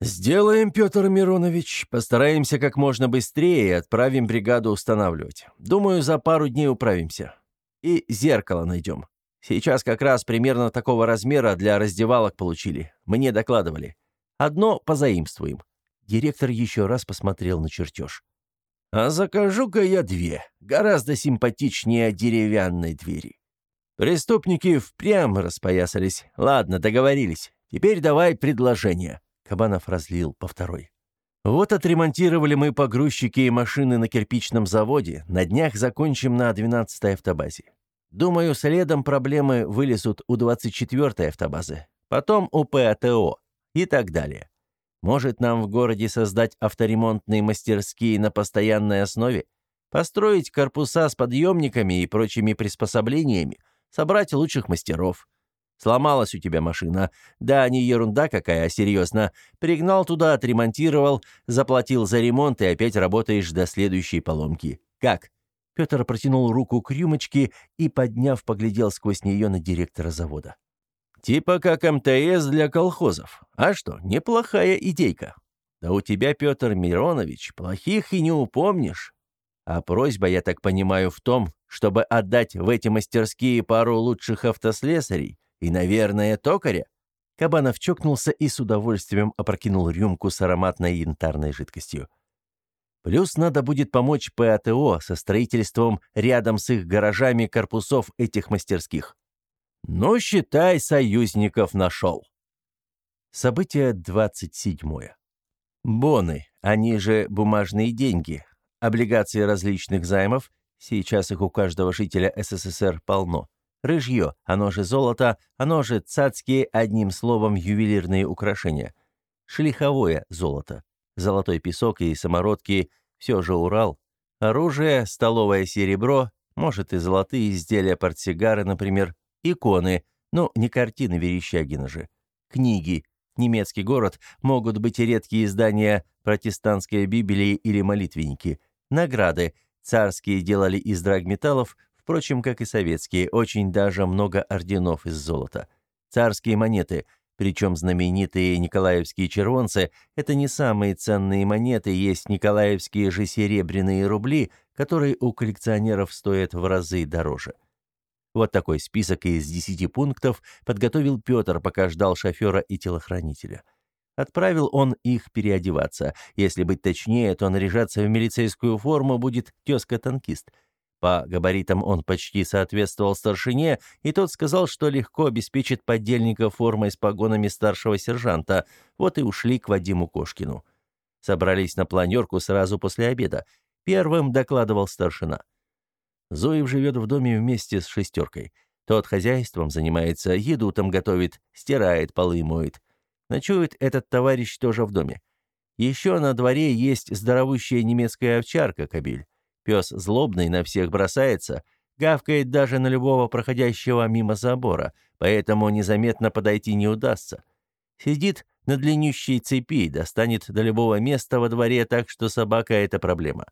«Сделаем, Петр Миронович. Постараемся как можно быстрее и отправим бригаду устанавливать. Думаю, за пару дней управимся. И зеркало найдем. Сейчас как раз примерно такого размера для раздевалок получили. Мне докладывали. Одно позаимствуем. Директор еще раз посмотрел на чертеж. «А закажу-ка я две, гораздо симпатичнее деревянной двери». Преступники впрямь распоясались. Ладно, договорились. Теперь давай предложение. Кабанов разлил по второй. Вот отремонтировали мы погрузчики и машины на кирпичном заводе. На днях закончим на 12-й автобазе. Думаю, следом проблемы вылезут у 24-й автобазы. Потом у ПАТО и так далее. Может, нам в городе создать авторемонтные мастерские на постоянной основе? Построить корпуса с подъемниками и прочими приспособлениями – собрать лучших мастеров. Сломалась у тебя машина. Да, не ерунда какая, а серьезно. Пригнал туда, отремонтировал, заплатил за ремонт и опять работаешь до следующей поломки. Как?» Петр протянул руку к рюмочке и, подняв, поглядел сквозь нее на директора завода. «Типа как МТС для колхозов. А что, неплохая идейка. Да у тебя, Петр Миронович, плохих и не упомнишь. А просьба, я так понимаю, в том, чтобы отдать в эти мастерские пару лучших автослесарей и, наверное, токаря?» Кабанов чокнулся и с удовольствием опрокинул рюмку с ароматной янтарной жидкостью. Плюс надо будет помочь ПАТО со строительством рядом с их гаражами корпусов этих мастерских. Ну, считай, союзников нашел. Событие 27. Боны, они же бумажные деньги, облигации различных займов, сейчас их у каждого жителя СССР полно, рыжье, оно же золото, оно же цацкие, одним словом, ювелирные украшения, шлиховое золото, золотой песок и самородки, все же Урал, оружие, столовое серебро, может и золотые изделия портсигары, например, иконы, но не картины Верещагина же, книги, немецкий город, могут быть и редкие издания протестантской Библии или молитвенники – Награды. Царские делали из драгметаллов, впрочем, как и советские, очень даже много орденов из золота. Царские монеты, причем знаменитые николаевские червонцы, это не самые ценные монеты, есть николаевские же серебряные рубли, которые у коллекционеров стоят в разы дороже. Вот такой список из десяти пунктов подготовил Петр, пока ждал шофера и телохранителя. Отправил он их переодеваться. Если быть точнее, то наряжаться в милицейскую форму будет тезка-танкист. По габаритам он почти соответствовал старшине, и тот сказал, что легко обеспечит подельника формой с погонами старшего сержанта. Вот и ушли к Вадиму Кошкину. Собрались на планерку сразу после обеда. Первым докладывал старшина. Зоев живет в доме вместе с шестеркой. Тот хозяйством занимается, еду там готовит, стирает, полы моет. Ночует этот товарищ тоже в доме. Еще на дворе есть здоровущая немецкая овчарка Кабель. Пес злобный, на всех бросается, гавкает даже на любого проходящего мимо забора, поэтому незаметно подойти не удастся. Сидит на длиннющей цепи, достанет до любого места во дворе, так что собака — это проблема.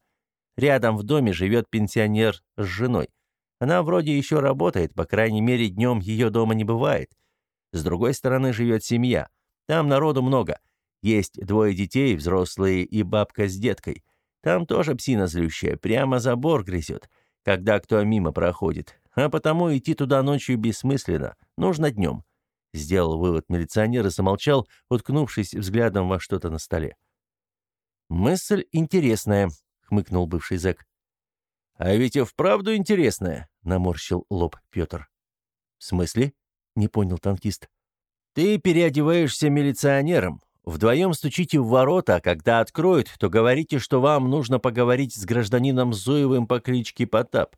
Рядом в доме живет пенсионер с женой. Она вроде еще работает, по крайней мере, днем ее дома не бывает. С другой стороны живет семья — там народу много. Есть двое детей, взрослые и бабка с деткой. Там тоже псина злющая, прямо забор грызет, когда кто мимо проходит. А потому идти туда ночью бессмысленно, нужно днем. Сделал вывод милиционер и замолчал, уткнувшись взглядом во что-то на столе. «Мысль интересная», — хмыкнул бывший зэк. «А ведь и вправду интересная», — наморщил лоб Петр. «В смысле?» — не понял танкист. Ты переодеваешься милиционером. Вдвоем стучите в ворота, а когда откроют, то говорите, что вам нужно поговорить с гражданином Зуевым по кличке Потап.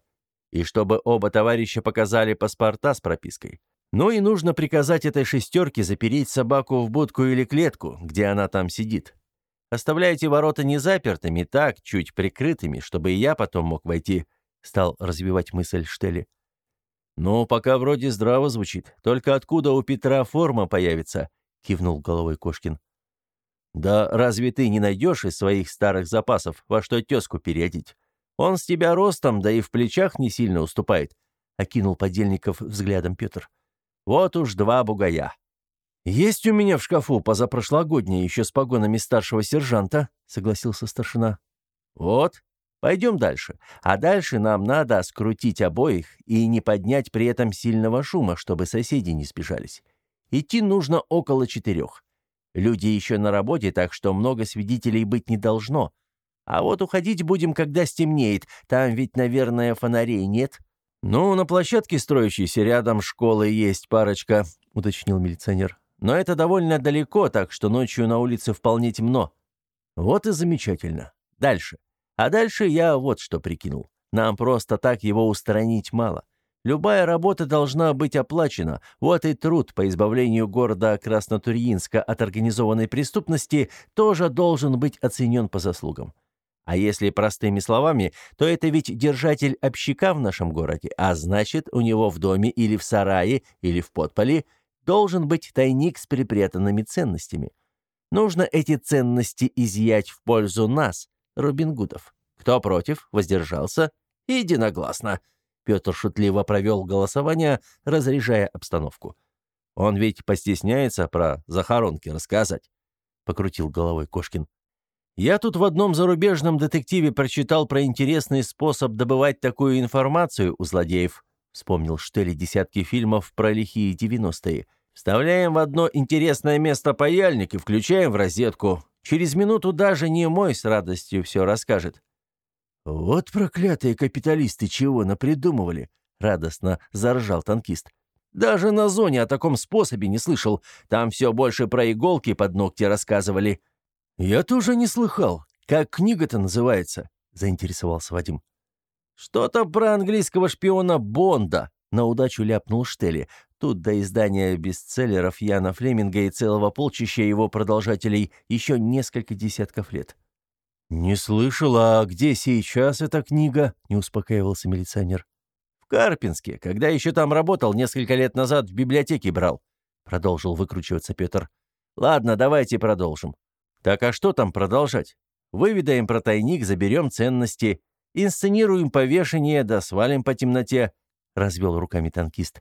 И чтобы оба товарища показали паспорта с пропиской. Ну и нужно приказать этой шестерке запереть собаку в будку или клетку, где она там сидит. Оставляйте ворота не запертыми, так, чуть прикрытыми, чтобы и я потом мог войти», — стал развивать мысль Штели. «Ну, пока вроде здраво звучит. Только откуда у Петра форма появится?» — кивнул головой Кошкин. «Да разве ты не найдешь из своих старых запасов, во что тезку переодеть? Он с тебя ростом, да и в плечах не сильно уступает», — окинул подельников взглядом Петр. «Вот уж два бугая». «Есть у меня в шкафу позапрошлогодние еще с погонами старшего сержанта», — согласился старшина. «Вот, Пойдем дальше. А дальше нам надо скрутить обоих и не поднять при этом сильного шума, чтобы соседи не спешались. Идти нужно около четырех. Люди еще на работе, так что много свидетелей быть не должно. А вот уходить будем, когда стемнеет. Там ведь, наверное, фонарей нет». «Ну, на площадке строящейся рядом школы есть парочка», — уточнил милиционер. «Но это довольно далеко, так что ночью на улице вполне темно». «Вот и замечательно. Дальше. А дальше я вот что прикинул. Нам просто так его устранить мало. Любая работа должна быть оплачена. Вот и труд по избавлению города Краснотурьинска от организованной преступности тоже должен быть оценен по заслугам. А если простыми словами, то это ведь держатель общака в нашем городе, а значит, у него в доме или в сарае, или в подполе должен быть тайник с припрятанными ценностями. Нужно эти ценности изъять в пользу нас, Робин Гудов. Кто против, воздержался? Единогласно. Петр шутливо провел голосование, разряжая обстановку. «Он ведь постесняется про захоронки рассказать», — покрутил головой Кошкин. «Я тут в одном зарубежном детективе прочитал про интересный способ добывать такую информацию у злодеев», — вспомнил Штели десятки фильмов про лихие девяностые. «Вставляем в одно интересное место паяльник и включаем в розетку. Через минуту даже не мой с радостью все расскажет. «Вот проклятые капиталисты чего напридумывали!» — радостно заржал танкист. «Даже на зоне о таком способе не слышал. Там все больше про иголки под ногти рассказывали». «Я тоже не слыхал. Как книга-то называется?» — заинтересовался Вадим. «Что-то про английского шпиона Бонда», — на удачу ляпнул Штели. Тут до издания бестселлеров Яна Флеминга и целого полчища его продолжателей еще несколько десятков лет. «Не слышал, а где сейчас эта книга?» — не успокаивался милиционер. «В Карпинске, когда еще там работал, несколько лет назад в библиотеке брал», — продолжил выкручиваться Петр. «Ладно, давайте продолжим». «Так а что там продолжать? Выведаем про тайник, заберем ценности, инсценируем повешение, да свалим по темноте», — развел руками танкист.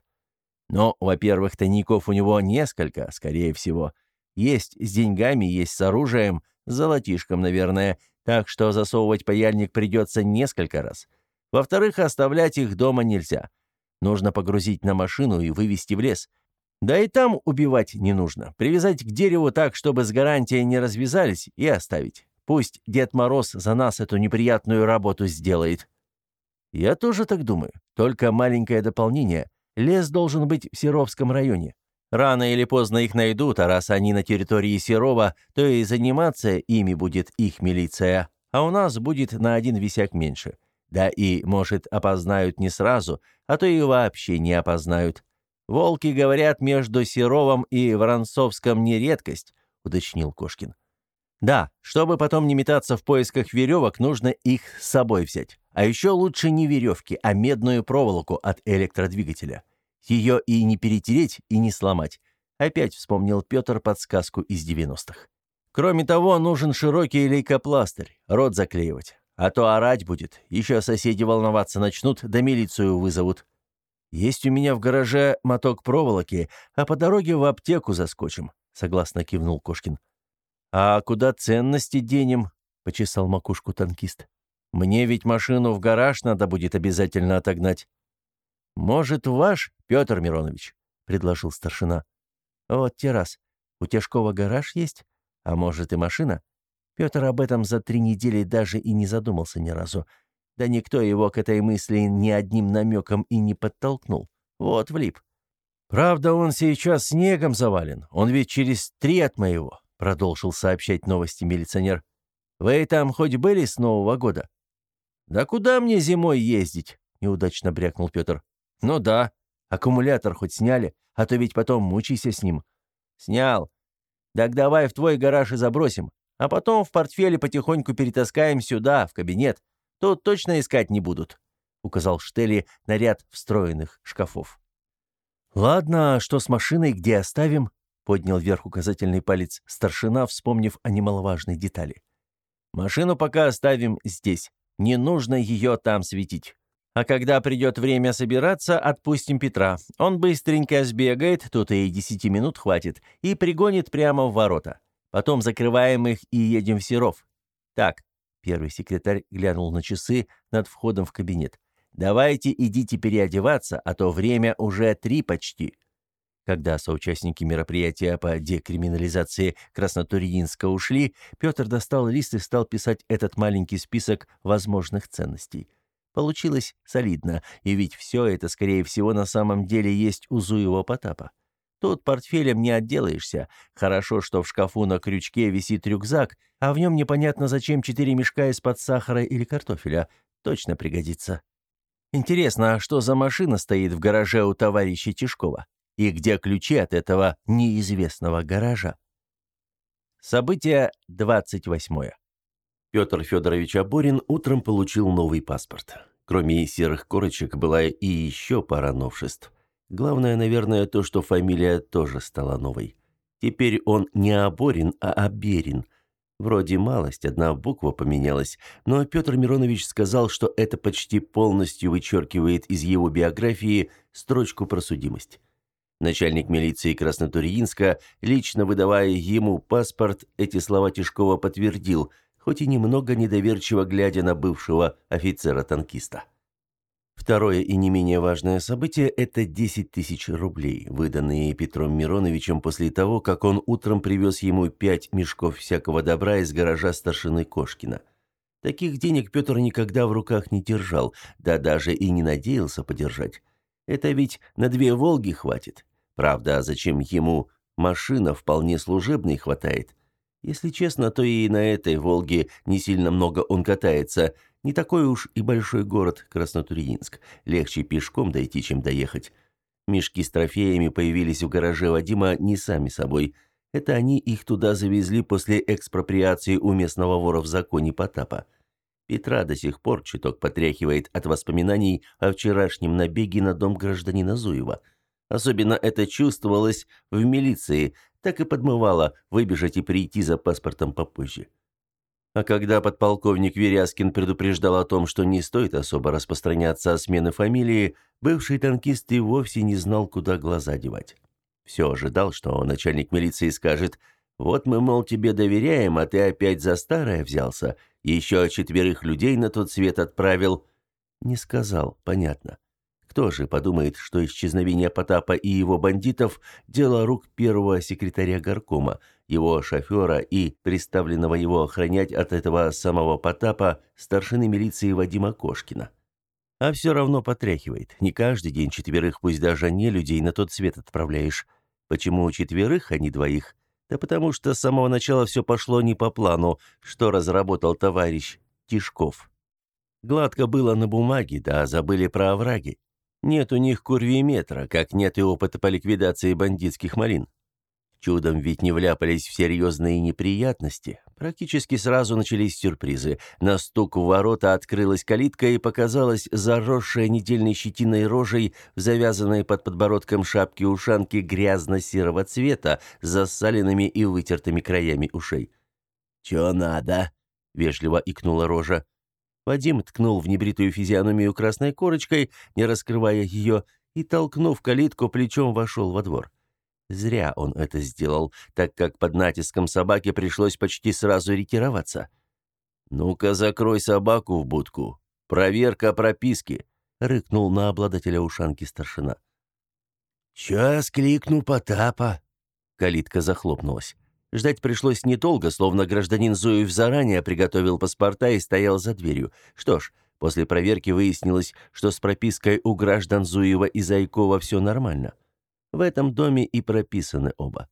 «Но, во-первых, тайников у него несколько, скорее всего. Есть с деньгами, есть с оружием, с золотишком, наверное, так что засовывать паяльник придется несколько раз. Во-вторых, оставлять их дома нельзя. Нужно погрузить на машину и вывести в лес. Да и там убивать не нужно. Привязать к дереву так, чтобы с гарантией не развязались, и оставить. Пусть Дед Мороз за нас эту неприятную работу сделает. Я тоже так думаю. Только маленькое дополнение. Лес должен быть в Серовском районе. Рано или поздно их найдут, а раз они на территории Серова, то и заниматься ими будет их милиция, а у нас будет на один висяк меньше. Да и, может, опознают не сразу, а то и вообще не опознают. Волки, говорят, между Серовом и Воронцовском не редкость, уточнил Кошкин. Да, чтобы потом не метаться в поисках веревок, нужно их с собой взять. А еще лучше не веревки, а медную проволоку от электродвигателя. Ее и не перетереть, и не сломать. Опять вспомнил Петр подсказку из 90-х. Кроме того, нужен широкий лейкопластырь, рот заклеивать. А то орать будет, еще соседи волноваться начнут, да милицию вызовут. Есть у меня в гараже моток проволоки, а по дороге в аптеку заскочим», — согласно кивнул Кошкин. «А куда ценности денем?» — почесал макушку танкист. «Мне ведь машину в гараж надо будет обязательно отогнать». «Может, ваш, Петр Миронович?» — предложил старшина. «Вот террас. У Тяжкова гараж есть? А может, и машина?» Петр об этом за три недели даже и не задумался ни разу. Да никто его к этой мысли ни одним намеком и не подтолкнул. Вот влип. «Правда, он сейчас снегом завален. Он ведь через три от моего», — продолжил сообщать новости милиционер. «Вы там хоть были с Нового года?» «Да куда мне зимой ездить?» — неудачно брякнул Петр. «Ну да. Аккумулятор хоть сняли, а то ведь потом мучайся с ним». «Снял. Так давай в твой гараж и забросим, а потом в портфеле потихоньку перетаскаем сюда, в кабинет. Тут точно искать не будут», — указал Штели на ряд встроенных шкафов. «Ладно, что с машиной, где оставим?» — поднял вверх указательный палец старшина, вспомнив о немаловажной детали. «Машину пока оставим здесь. Не нужно ее там светить. А когда придет время собираться, отпустим Петра. Он быстренько сбегает, тут и десяти минут хватит, и пригонит прямо в ворота. Потом закрываем их и едем в Серов. Так, первый секретарь глянул на часы над входом в кабинет. Давайте идите переодеваться, а то время уже три почти. Когда соучастники мероприятия по декриминализации Краснотурьинска ушли, Петр достал лист и стал писать этот маленький список возможных ценностей. Получилось солидно, и ведь все это, скорее всего, на самом деле есть у Зуева Потапа. Тут портфелем не отделаешься. Хорошо, что в шкафу на крючке висит рюкзак, а в нем непонятно зачем четыре мешка из-под сахара или картофеля. Точно пригодится. Интересно, а что за машина стоит в гараже у товарища Тишкова? И где ключи от этого неизвестного гаража? Событие 28. Петр Федорович Аборин утром получил новый паспорт. Кроме серых корочек была и еще пара новшеств. Главное, наверное, то, что фамилия тоже стала новой. Теперь он не Аборин, а Аберин. Вроде малость, одна буква поменялась, но Петр Миронович сказал, что это почти полностью вычеркивает из его биографии строчку про судимость. Начальник милиции Краснотурьинска, лично выдавая ему паспорт, эти слова Тишкова подтвердил – хоть и немного недоверчиво глядя на бывшего офицера-танкиста. Второе и не менее важное событие – это 10 тысяч рублей, выданные Петром Мироновичем после того, как он утром привез ему пять мешков всякого добра из гаража старшины Кошкина. Таких денег Петр никогда в руках не держал, да даже и не надеялся подержать. Это ведь на две «Волги» хватит. Правда, зачем ему машина вполне служебной хватает – если честно, то и на этой «Волге» не сильно много он катается. Не такой уж и большой город Краснотурьинск. Легче пешком дойти, чем доехать. Мешки с трофеями появились в гараже Вадима не сами собой. Это они их туда завезли после экспроприации у местного вора в законе Потапа. Петра до сих пор чуток потряхивает от воспоминаний о вчерашнем набеге на дом гражданина Зуева. Особенно это чувствовалось в милиции, так и подмывало выбежать и прийти за паспортом попозже. А когда подполковник Веряскин предупреждал о том, что не стоит особо распространяться о смене фамилии, бывший танкист и вовсе не знал, куда глаза девать. Все ожидал, что начальник милиции скажет «Вот мы, мол, тебе доверяем, а ты опять за старое взялся, еще четверых людей на тот свет отправил». Не сказал, понятно. Кто же подумает, что исчезновение Потапа и его бандитов – дело рук первого секретаря горкома, его шофера и представленного его охранять от этого самого Потапа старшины милиции Вадима Кошкина? А все равно потряхивает. Не каждый день четверых, пусть даже не людей, на тот свет отправляешь. Почему четверых, а не двоих? Да потому что с самого начала все пошло не по плану, что разработал товарищ Тишков. Гладко было на бумаге, да забыли про овраги. Нет у них курвиметра, как нет и опыта по ликвидации бандитских малин. Чудом ведь не вляпались в серьезные неприятности. Практически сразу начались сюрпризы. На стук в ворота открылась калитка и показалась заросшая недельной щетиной рожей в завязанной под подбородком шапки-ушанки грязно-серого цвета с засаленными и вытертыми краями ушей. «Чё надо?» — вежливо икнула рожа. Вадим ткнул в небритую физиономию красной корочкой, не раскрывая ее, и, толкнув калитку, плечом вошел во двор. Зря он это сделал, так как под натиском собаки пришлось почти сразу ретироваться. «Ну-ка, закрой собаку в будку. Проверка прописки», — рыкнул на обладателя ушанки старшина. «Сейчас кликну Потапа». Калитка захлопнулась. Ждать пришлось недолго, словно гражданин Зуев заранее приготовил паспорта и стоял за дверью. Что ж, после проверки выяснилось, что с пропиской у граждан Зуева и Зайкова все нормально. В этом доме и прописаны оба.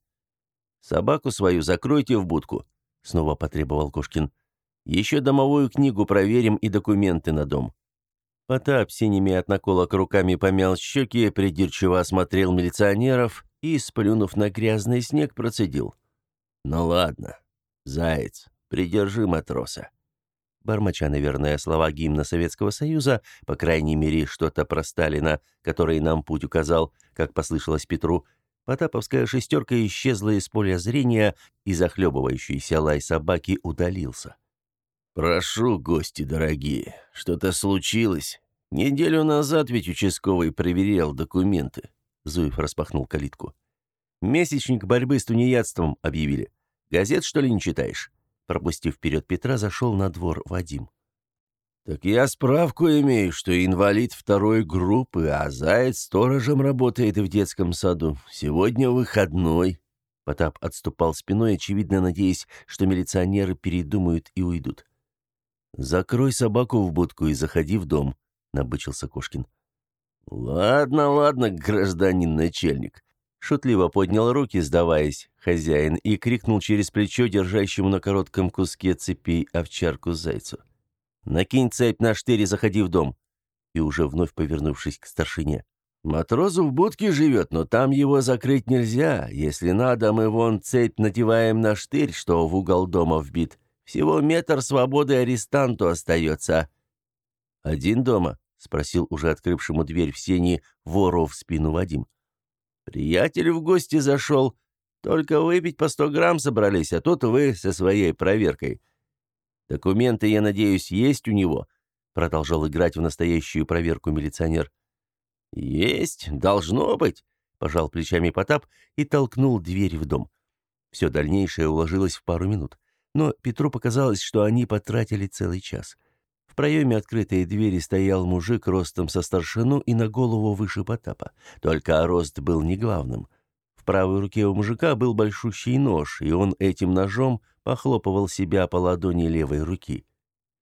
«Собаку свою закройте в будку», — снова потребовал Кошкин. «Еще домовую книгу проверим и документы на дом». Потап синими от наколок руками помял щеки, придирчиво осмотрел милиционеров и, сплюнув на грязный снег, процедил. «Ну ладно, заяц, придержи матроса». Бормоча, наверное, слова гимна Советского Союза, по крайней мере, что-то про Сталина, который нам путь указал, как послышалось Петру, Потаповская шестерка исчезла из поля зрения, и захлебывающийся лай собаки удалился. «Прошу, гости дорогие, что-то случилось. Неделю назад ведь участковый проверял документы». Зуев распахнул калитку. Месячник борьбы с тунеядством объявили. Газет, что ли, не читаешь?» Пропустив вперед Петра, зашел на двор Вадим. «Так я справку имею, что инвалид второй группы, а заяц сторожем работает в детском саду. Сегодня выходной». Потап отступал спиной, очевидно надеясь, что милиционеры передумают и уйдут. «Закрой собаку в будку и заходи в дом», — набычился Кошкин. «Ладно, ладно, гражданин начальник», — шутливо поднял руки, сдаваясь хозяин, и крикнул через плечо держащему на коротком куске цепи овчарку зайцу. «Накинь цепь на штырь и заходи в дом». И уже вновь повернувшись к старшине. «Матросу в будке живет, но там его закрыть нельзя. Если надо, мы вон цепь надеваем на штырь, что в угол дома вбит. Всего метр свободы арестанту остается». «Один дома?» — спросил уже открывшему дверь в сени вору в спину Вадим. «Приятель в гости зашел. Только выпить по сто грамм собрались, а тут вы со своей проверкой. Документы, я надеюсь, есть у него?» — продолжал играть в настоящую проверку милиционер. «Есть, должно быть», — пожал плечами Потап и толкнул дверь в дом. Все дальнейшее уложилось в пару минут но Петру показалось, что они потратили целый час. В проеме открытой двери стоял мужик ростом со старшину и на голову выше Потапа. Только рост был не главным. В правой руке у мужика был большущий нож, и он этим ножом похлопывал себя по ладони левой руки.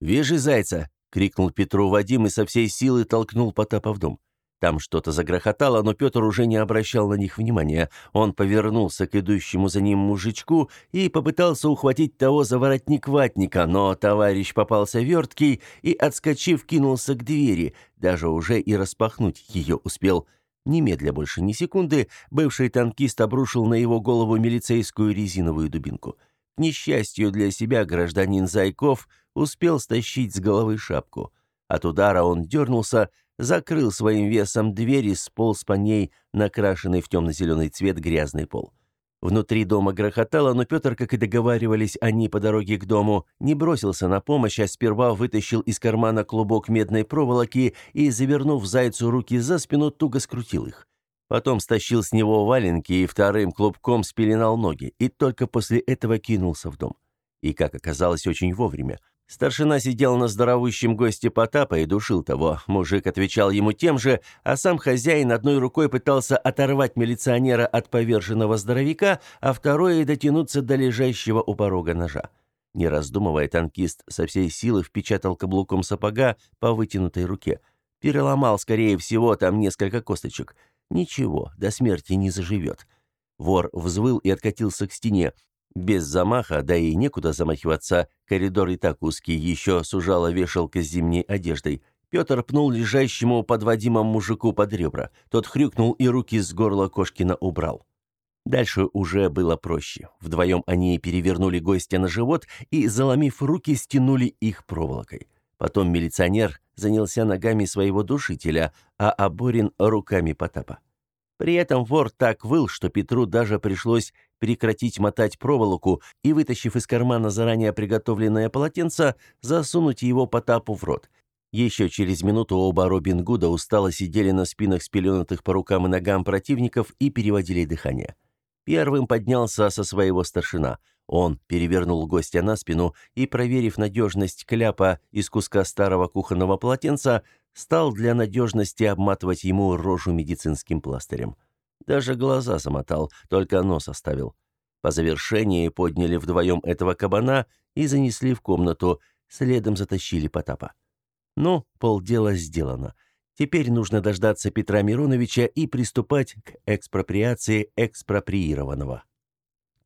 «Вижи зайца!» — крикнул Петру Вадим и со всей силы толкнул Потапа в дом. Там что-то загрохотало, но Петр уже не обращал на них внимания. Он повернулся к идущему за ним мужичку и попытался ухватить того за воротник ватника, но товарищ попался верткий и, отскочив, кинулся к двери, даже уже и распахнуть ее успел. Немедля больше ни секунды бывший танкист обрушил на его голову милицейскую резиновую дубинку. К несчастью для себя гражданин Зайков успел стащить с головы шапку. От удара он дернулся, закрыл своим весом дверь и сполз по ней, накрашенный в темно-зеленый цвет грязный пол. Внутри дома грохотало, но Петр, как и договаривались они по дороге к дому, не бросился на помощь, а сперва вытащил из кармана клубок медной проволоки и, завернув зайцу руки за спину, туго скрутил их. Потом стащил с него валенки и вторым клубком спеленал ноги, и только после этого кинулся в дом. И, как оказалось, очень вовремя. Старшина сидел на здоровущем госте Потапа и душил того. Мужик отвечал ему тем же, а сам хозяин одной рукой пытался оторвать милиционера от поверженного здоровяка, а второй дотянуться до лежащего у порога ножа. Не раздумывая, танкист со всей силы впечатал каблуком сапога по вытянутой руке. Переломал, скорее всего, там несколько косточек. Ничего, до смерти не заживет. Вор взвыл и откатился к стене. Без замаха, да и некуда замахиваться, коридор и так узкий, еще сужала вешалка с зимней одеждой. Петр пнул лежащему под Вадимом мужику под ребра. Тот хрюкнул и руки с горла Кошкина убрал. Дальше уже было проще. Вдвоем они перевернули гостя на живот и, заломив руки, стянули их проволокой. Потом милиционер занялся ногами своего душителя, а Аборин — руками Потапа. При этом вор так выл, что Петру даже пришлось прекратить мотать проволоку и, вытащив из кармана заранее приготовленное полотенце, засунуть его Потапу в рот. Еще через минуту оба Робин Гуда устало сидели на спинах спеленутых по рукам и ногам противников и переводили дыхание. Первым поднялся со своего старшина. Он перевернул гостя на спину и, проверив надежность кляпа из куска старого кухонного полотенца, стал для надежности обматывать ему рожу медицинским пластырем. Даже глаза замотал, только нос оставил. По завершении подняли вдвоем этого кабана и занесли в комнату, следом затащили Потапа. Ну, полдела сделано. Теперь нужно дождаться Петра Мироновича и приступать к экспроприации экспроприированного.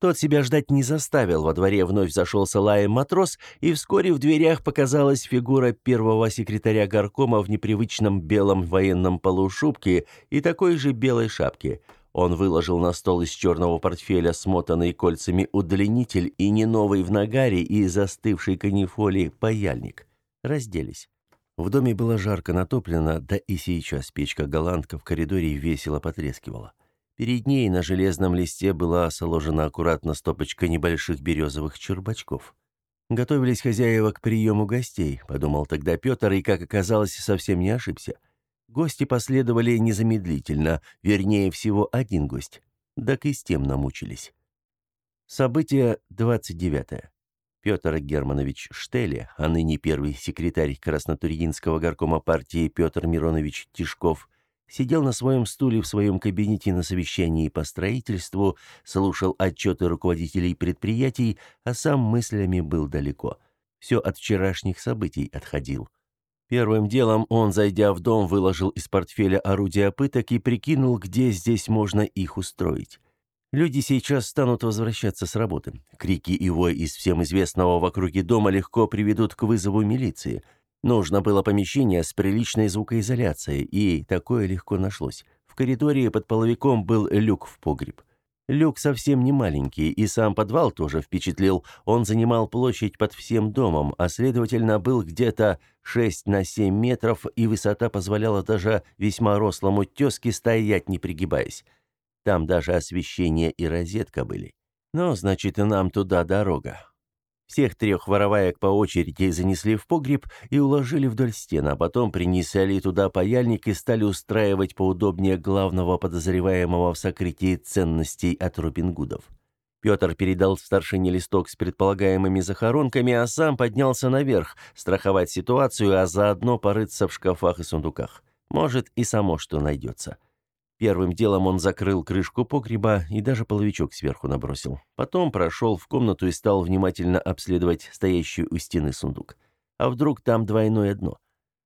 Тот себя ждать не заставил, во дворе вновь зашелся лаем матрос, и вскоре в дверях показалась фигура первого секретаря горкома в непривычном белом военном полушубке и такой же белой шапке. Он выложил на стол из черного портфеля смотанный кольцами удлинитель и не новый в нагаре и застывший канифоли паяльник. Разделись. В доме было жарко натоплено, да и сейчас печка-голландка в коридоре весело потрескивала. Перед ней на железном листе была сложена аккуратно стопочка небольших березовых чербачков. Готовились хозяева к приему гостей, подумал тогда Петр, и, как оказалось, совсем не ошибся. Гости последовали незамедлительно, вернее всего один гость. Так и с тем намучились. Событие 29. Петр Германович Штеле, а ныне первый секретарь Краснотурьинского горкома партии Петр Миронович Тишков, сидел на своем стуле в своем кабинете на совещании по строительству, слушал отчеты руководителей предприятий, а сам мыслями был далеко. Все от вчерашних событий отходил. Первым делом он, зайдя в дом, выложил из портфеля орудия пыток и прикинул, где здесь можно их устроить. Люди сейчас станут возвращаться с работы. Крики и вой из всем известного в округе дома легко приведут к вызову милиции. Нужно было помещение с приличной звукоизоляцией, и такое легко нашлось. В коридоре под половиком был люк в погреб. Люк совсем не маленький, и сам подвал тоже впечатлил. Он занимал площадь под всем домом, а следовательно был где-то 6 на 7 метров, и высота позволяла даже весьма рослому тезке стоять, не пригибаясь. Там даже освещение и розетка были. Ну, значит, и нам туда дорога. Всех трех вороваек по очереди занесли в погреб и уложили вдоль стен, а потом принесли туда паяльник и стали устраивать поудобнее главного подозреваемого в сокрытии ценностей от Робин Гудов. Петр передал старшине листок с предполагаемыми захоронками, а сам поднялся наверх, страховать ситуацию, а заодно порыться в шкафах и сундуках. Может, и само что найдется. Первым делом он закрыл крышку погреба и даже половичок сверху набросил. Потом прошел в комнату и стал внимательно обследовать стоящий у стены сундук. А вдруг там двойное дно?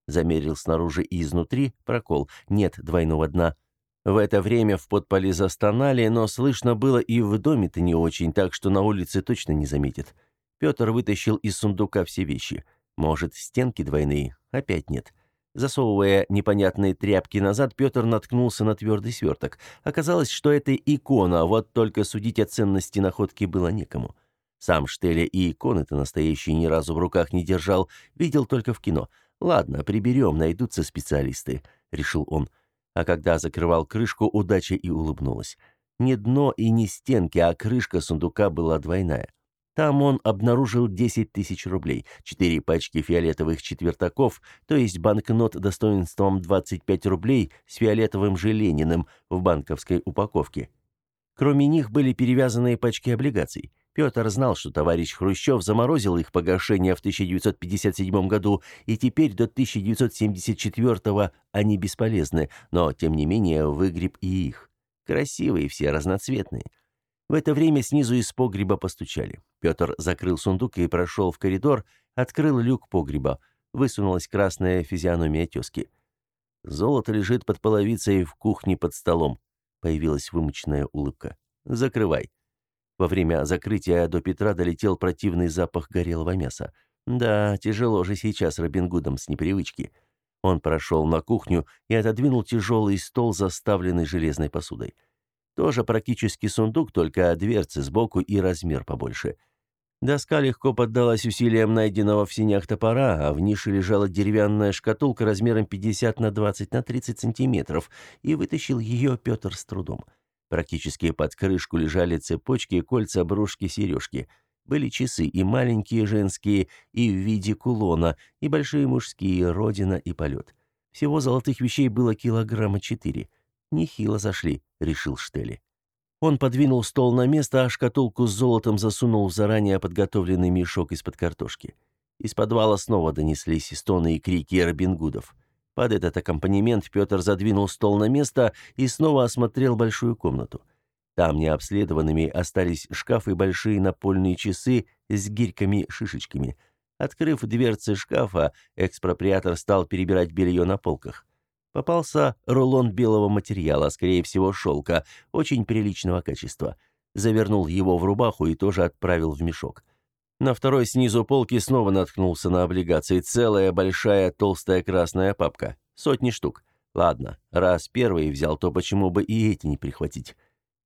Замерил снаружи и изнутри прокол. Нет двойного дна. В это время в подполе застонали, но слышно было и в доме-то не очень, так что на улице точно не заметит. Петр вытащил из сундука все вещи. Может, стенки двойные? Опять нет. — Засовывая непонятные тряпки назад, Петр наткнулся на твердый сверток. Оказалось, что это икона, вот только судить о ценности находки было некому. Сам Штеля и иконы-то настоящие ни разу в руках не держал, видел только в кино. «Ладно, приберем, найдутся специалисты», — решил он. А когда закрывал крышку, удача и улыбнулась. Не дно и не стенки, а крышка сундука была двойная. Там он обнаружил 10 тысяч рублей, четыре пачки фиолетовых четвертаков, то есть банкнот достоинством 25 рублей с фиолетовым же Лениным в банковской упаковке. Кроме них были перевязанные пачки облигаций. Петр знал, что товарищ Хрущев заморозил их погашение в 1957 году, и теперь до 1974 они бесполезны, но, тем не менее, выгреб и их. Красивые все, разноцветные. В это время снизу из погреба постучали. Петр закрыл сундук и прошел в коридор, открыл люк погреба. Высунулась красная физиономия тезки. «Золото лежит под половицей в кухне под столом», — появилась вымученная улыбка. «Закрывай». Во время закрытия до Петра долетел противный запах горелого мяса. Да, тяжело же сейчас Робин Гудом с непривычки. Он прошел на кухню и отодвинул тяжелый стол, заставленный железной посудой. Тоже практически сундук, только дверцы сбоку и размер побольше. Доска легко поддалась усилиям найденного в синях топора, а в нише лежала деревянная шкатулка размером 50 на 20 на 30 сантиметров, и вытащил ее Петр с трудом. Практически под крышку лежали цепочки, кольца, брошки, сережки. Были часы и маленькие женские, и в виде кулона, и большие мужские, родина и полет. Всего золотых вещей было килограмма четыре. Нехило зашли, решил Штели. Он подвинул стол на место, а шкатулку с золотом засунул в заранее подготовленный мешок из-под картошки. Из подвала снова донеслись стоны и крики Робингудов. Под этот аккомпанемент Петр задвинул стол на место и снова осмотрел большую комнату. Там необследованными остались шкаф и большие напольные часы с гирьками-шишечками. Открыв дверцы шкафа, экспроприатор стал перебирать белье на полках. Попался рулон белого материала, скорее всего, шелка, очень приличного качества. Завернул его в рубаху и тоже отправил в мешок. На второй снизу полки снова наткнулся на облигации. Целая большая толстая красная папка. Сотни штук. Ладно, раз первый взял, то почему бы и эти не прихватить?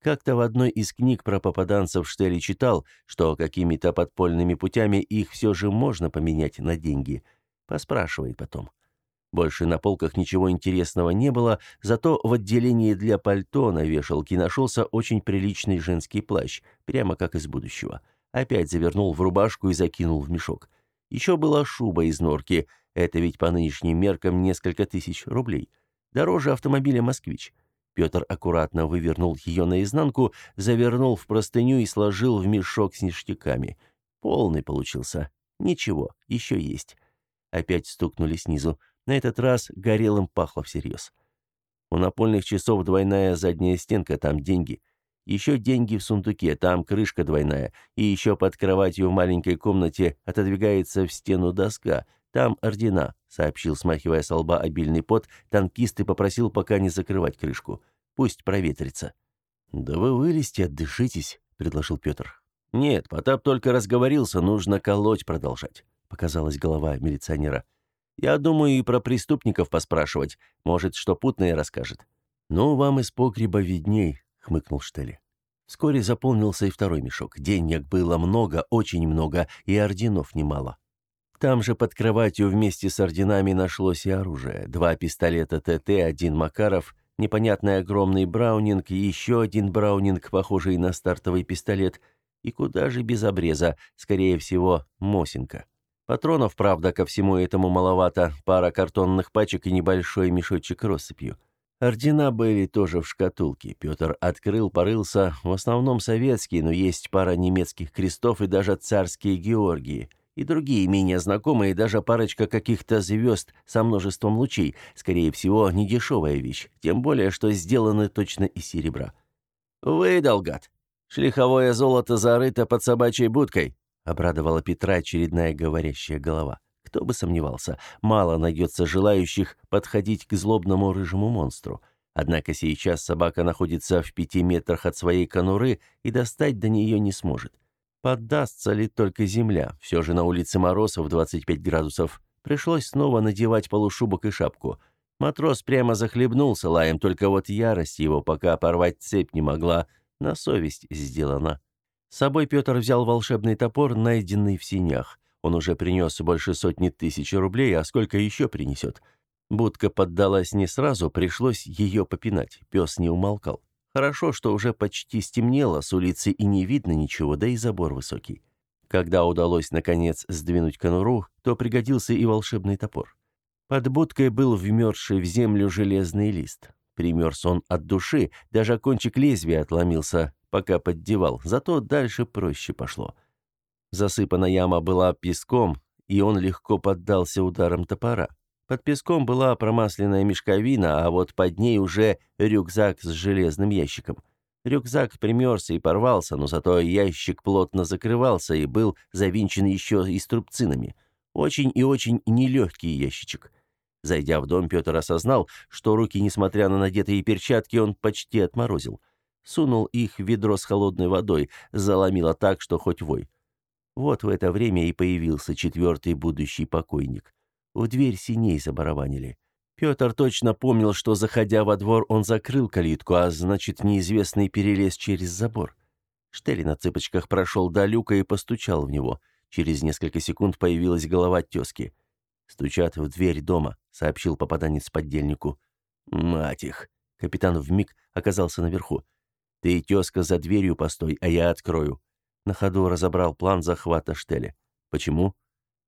Как-то в одной из книг про попаданцев Штели читал, что какими-то подпольными путями их все же можно поменять на деньги. Поспрашивай потом. Больше на полках ничего интересного не было, зато в отделении для пальто на вешалке нашелся очень приличный женский плащ, прямо как из будущего. Опять завернул в рубашку и закинул в мешок. Еще была шуба из норки, это ведь по нынешним меркам несколько тысяч рублей. Дороже автомобиля «Москвич». Петр аккуратно вывернул ее наизнанку, завернул в простыню и сложил в мешок с ништяками. Полный получился. Ничего, еще есть. Опять стукнули снизу. На этот раз горелым пахло всерьез. У напольных часов двойная задняя стенка, там деньги. Еще деньги в сундуке, там крышка двойная. И еще под кроватью в маленькой комнате отодвигается в стену доска. Там ордена, сообщил, смахивая с лба обильный пот, танкист и попросил пока не закрывать крышку. Пусть проветрится. «Да вы вылезьте, отдышитесь», — предложил Петр. «Нет, Потап только разговорился, нужно колоть продолжать», — показалась голова милиционера. «Я думаю, и про преступников поспрашивать. Может, что путное расскажет». «Ну, вам из погреба видней», — хмыкнул Штели. Вскоре заполнился и второй мешок. Денег было много, очень много, и орденов немало. Там же под кроватью вместе с орденами нашлось и оружие. Два пистолета ТТ, один Макаров, непонятный огромный браунинг и еще один браунинг, похожий на стартовый пистолет. И куда же без обреза, скорее всего, Мосинка. Патронов, правда, ко всему этому маловато, пара картонных пачек и небольшой мешочек россыпью. Ордена были тоже в шкатулке. Петр открыл, порылся, в основном советские, но есть пара немецких крестов и даже царские Георгии – и другие менее знакомые, даже парочка каких-то звезд со множеством лучей, скорее всего, недешевая вещь, тем более, что сделаны точно из серебра. «Выдал, гад! Шлиховое золото зарыто под собачьей будкой!» — обрадовала Петра очередная говорящая голова. Кто бы сомневался, мало найдется желающих подходить к злобному рыжему монстру. Однако сейчас собака находится в пяти метрах от своей конуры и достать до нее не сможет. Поддастся ли только земля? Все же на улице мороз в 25 градусов. Пришлось снова надевать полушубок и шапку. Матрос прямо захлебнулся лаем, только вот ярость его пока порвать цепь не могла. На совесть сделана. С собой Петр взял волшебный топор, найденный в синях. Он уже принес больше сотни тысяч рублей, а сколько еще принесет? Будка поддалась не сразу, пришлось ее попинать. Пес не умолкал. Хорошо, что уже почти стемнело, с улицы и не видно ничего, да и забор высокий. Когда удалось, наконец, сдвинуть конуру, то пригодился и волшебный топор. Под будкой был вмерзший в землю железный лист. Примерз он от души, даже кончик лезвия отломился, пока поддевал, зато дальше проще пошло. Засыпана яма была песком, и он легко поддался ударам топора. Под песком была промасленная мешковина, а вот под ней уже рюкзак с железным ящиком. Рюкзак примерся и порвался, но зато ящик плотно закрывался и был завинчен еще и струбцинами. Очень и очень нелегкий ящичек. Зайдя в дом, Петр осознал, что руки, несмотря на надетые перчатки, он почти отморозил. Сунул их в ведро с холодной водой, заломило так, что хоть вой. Вот в это время и появился четвертый будущий покойник. В дверь синей забарабанили. Петр точно помнил, что, заходя во двор, он закрыл калитку, а значит, неизвестный перелез через забор. Штели на цыпочках прошел до люка и постучал в него. Через несколько секунд появилась голова тезки. «Стучат в дверь дома», — сообщил попаданец поддельнику. «Мать их!» — капитан вмиг оказался наверху. «Ты, тезка, за дверью постой, а я открою». На ходу разобрал план захвата Штеля. «Почему?»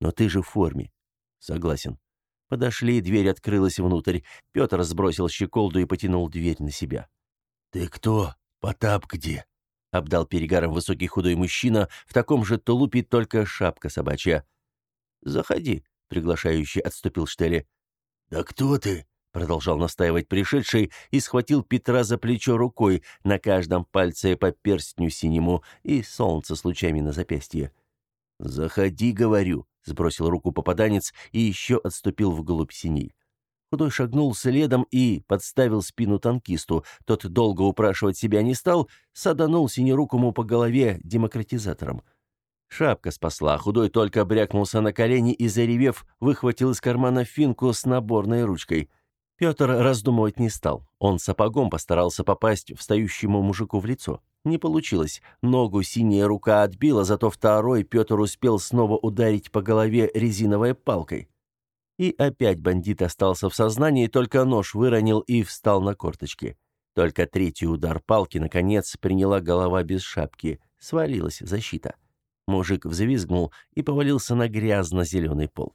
«Но ты же в форме. Согласен. Подошли, дверь открылась внутрь. Петр сбросил щеколду и потянул дверь на себя. «Ты кто? Потап где?» Обдал перегаром высокий худой мужчина, в таком же тулупе, только шапка собачья. «Заходи», — приглашающий отступил Штелли. «Да кто ты?» — продолжал настаивать пришедший и схватил Петра за плечо рукой, на каждом пальце по перстню синему и солнце с лучами на запястье. «Заходи, говорю», Сбросил руку попаданец и еще отступил вглубь синей. Худой шагнул следом и подставил спину танкисту. Тот долго упрашивать себя не стал, саданул синерукому по голове демократизатором. Шапка спасла, худой только брякнулся на колени и, заревев, выхватил из кармана финку с наборной ручкой. Петр раздумывать не стал. Он сапогом постарался попасть встающему мужику в лицо. Не получилось. Ногу синяя рука отбила, зато второй Петр успел снова ударить по голове резиновой палкой. И опять бандит остался в сознании, только нож выронил и встал на корточки. Только третий удар палки, наконец, приняла голова без шапки. Свалилась защита. Мужик взвизгнул и повалился на грязно-зеленый пол.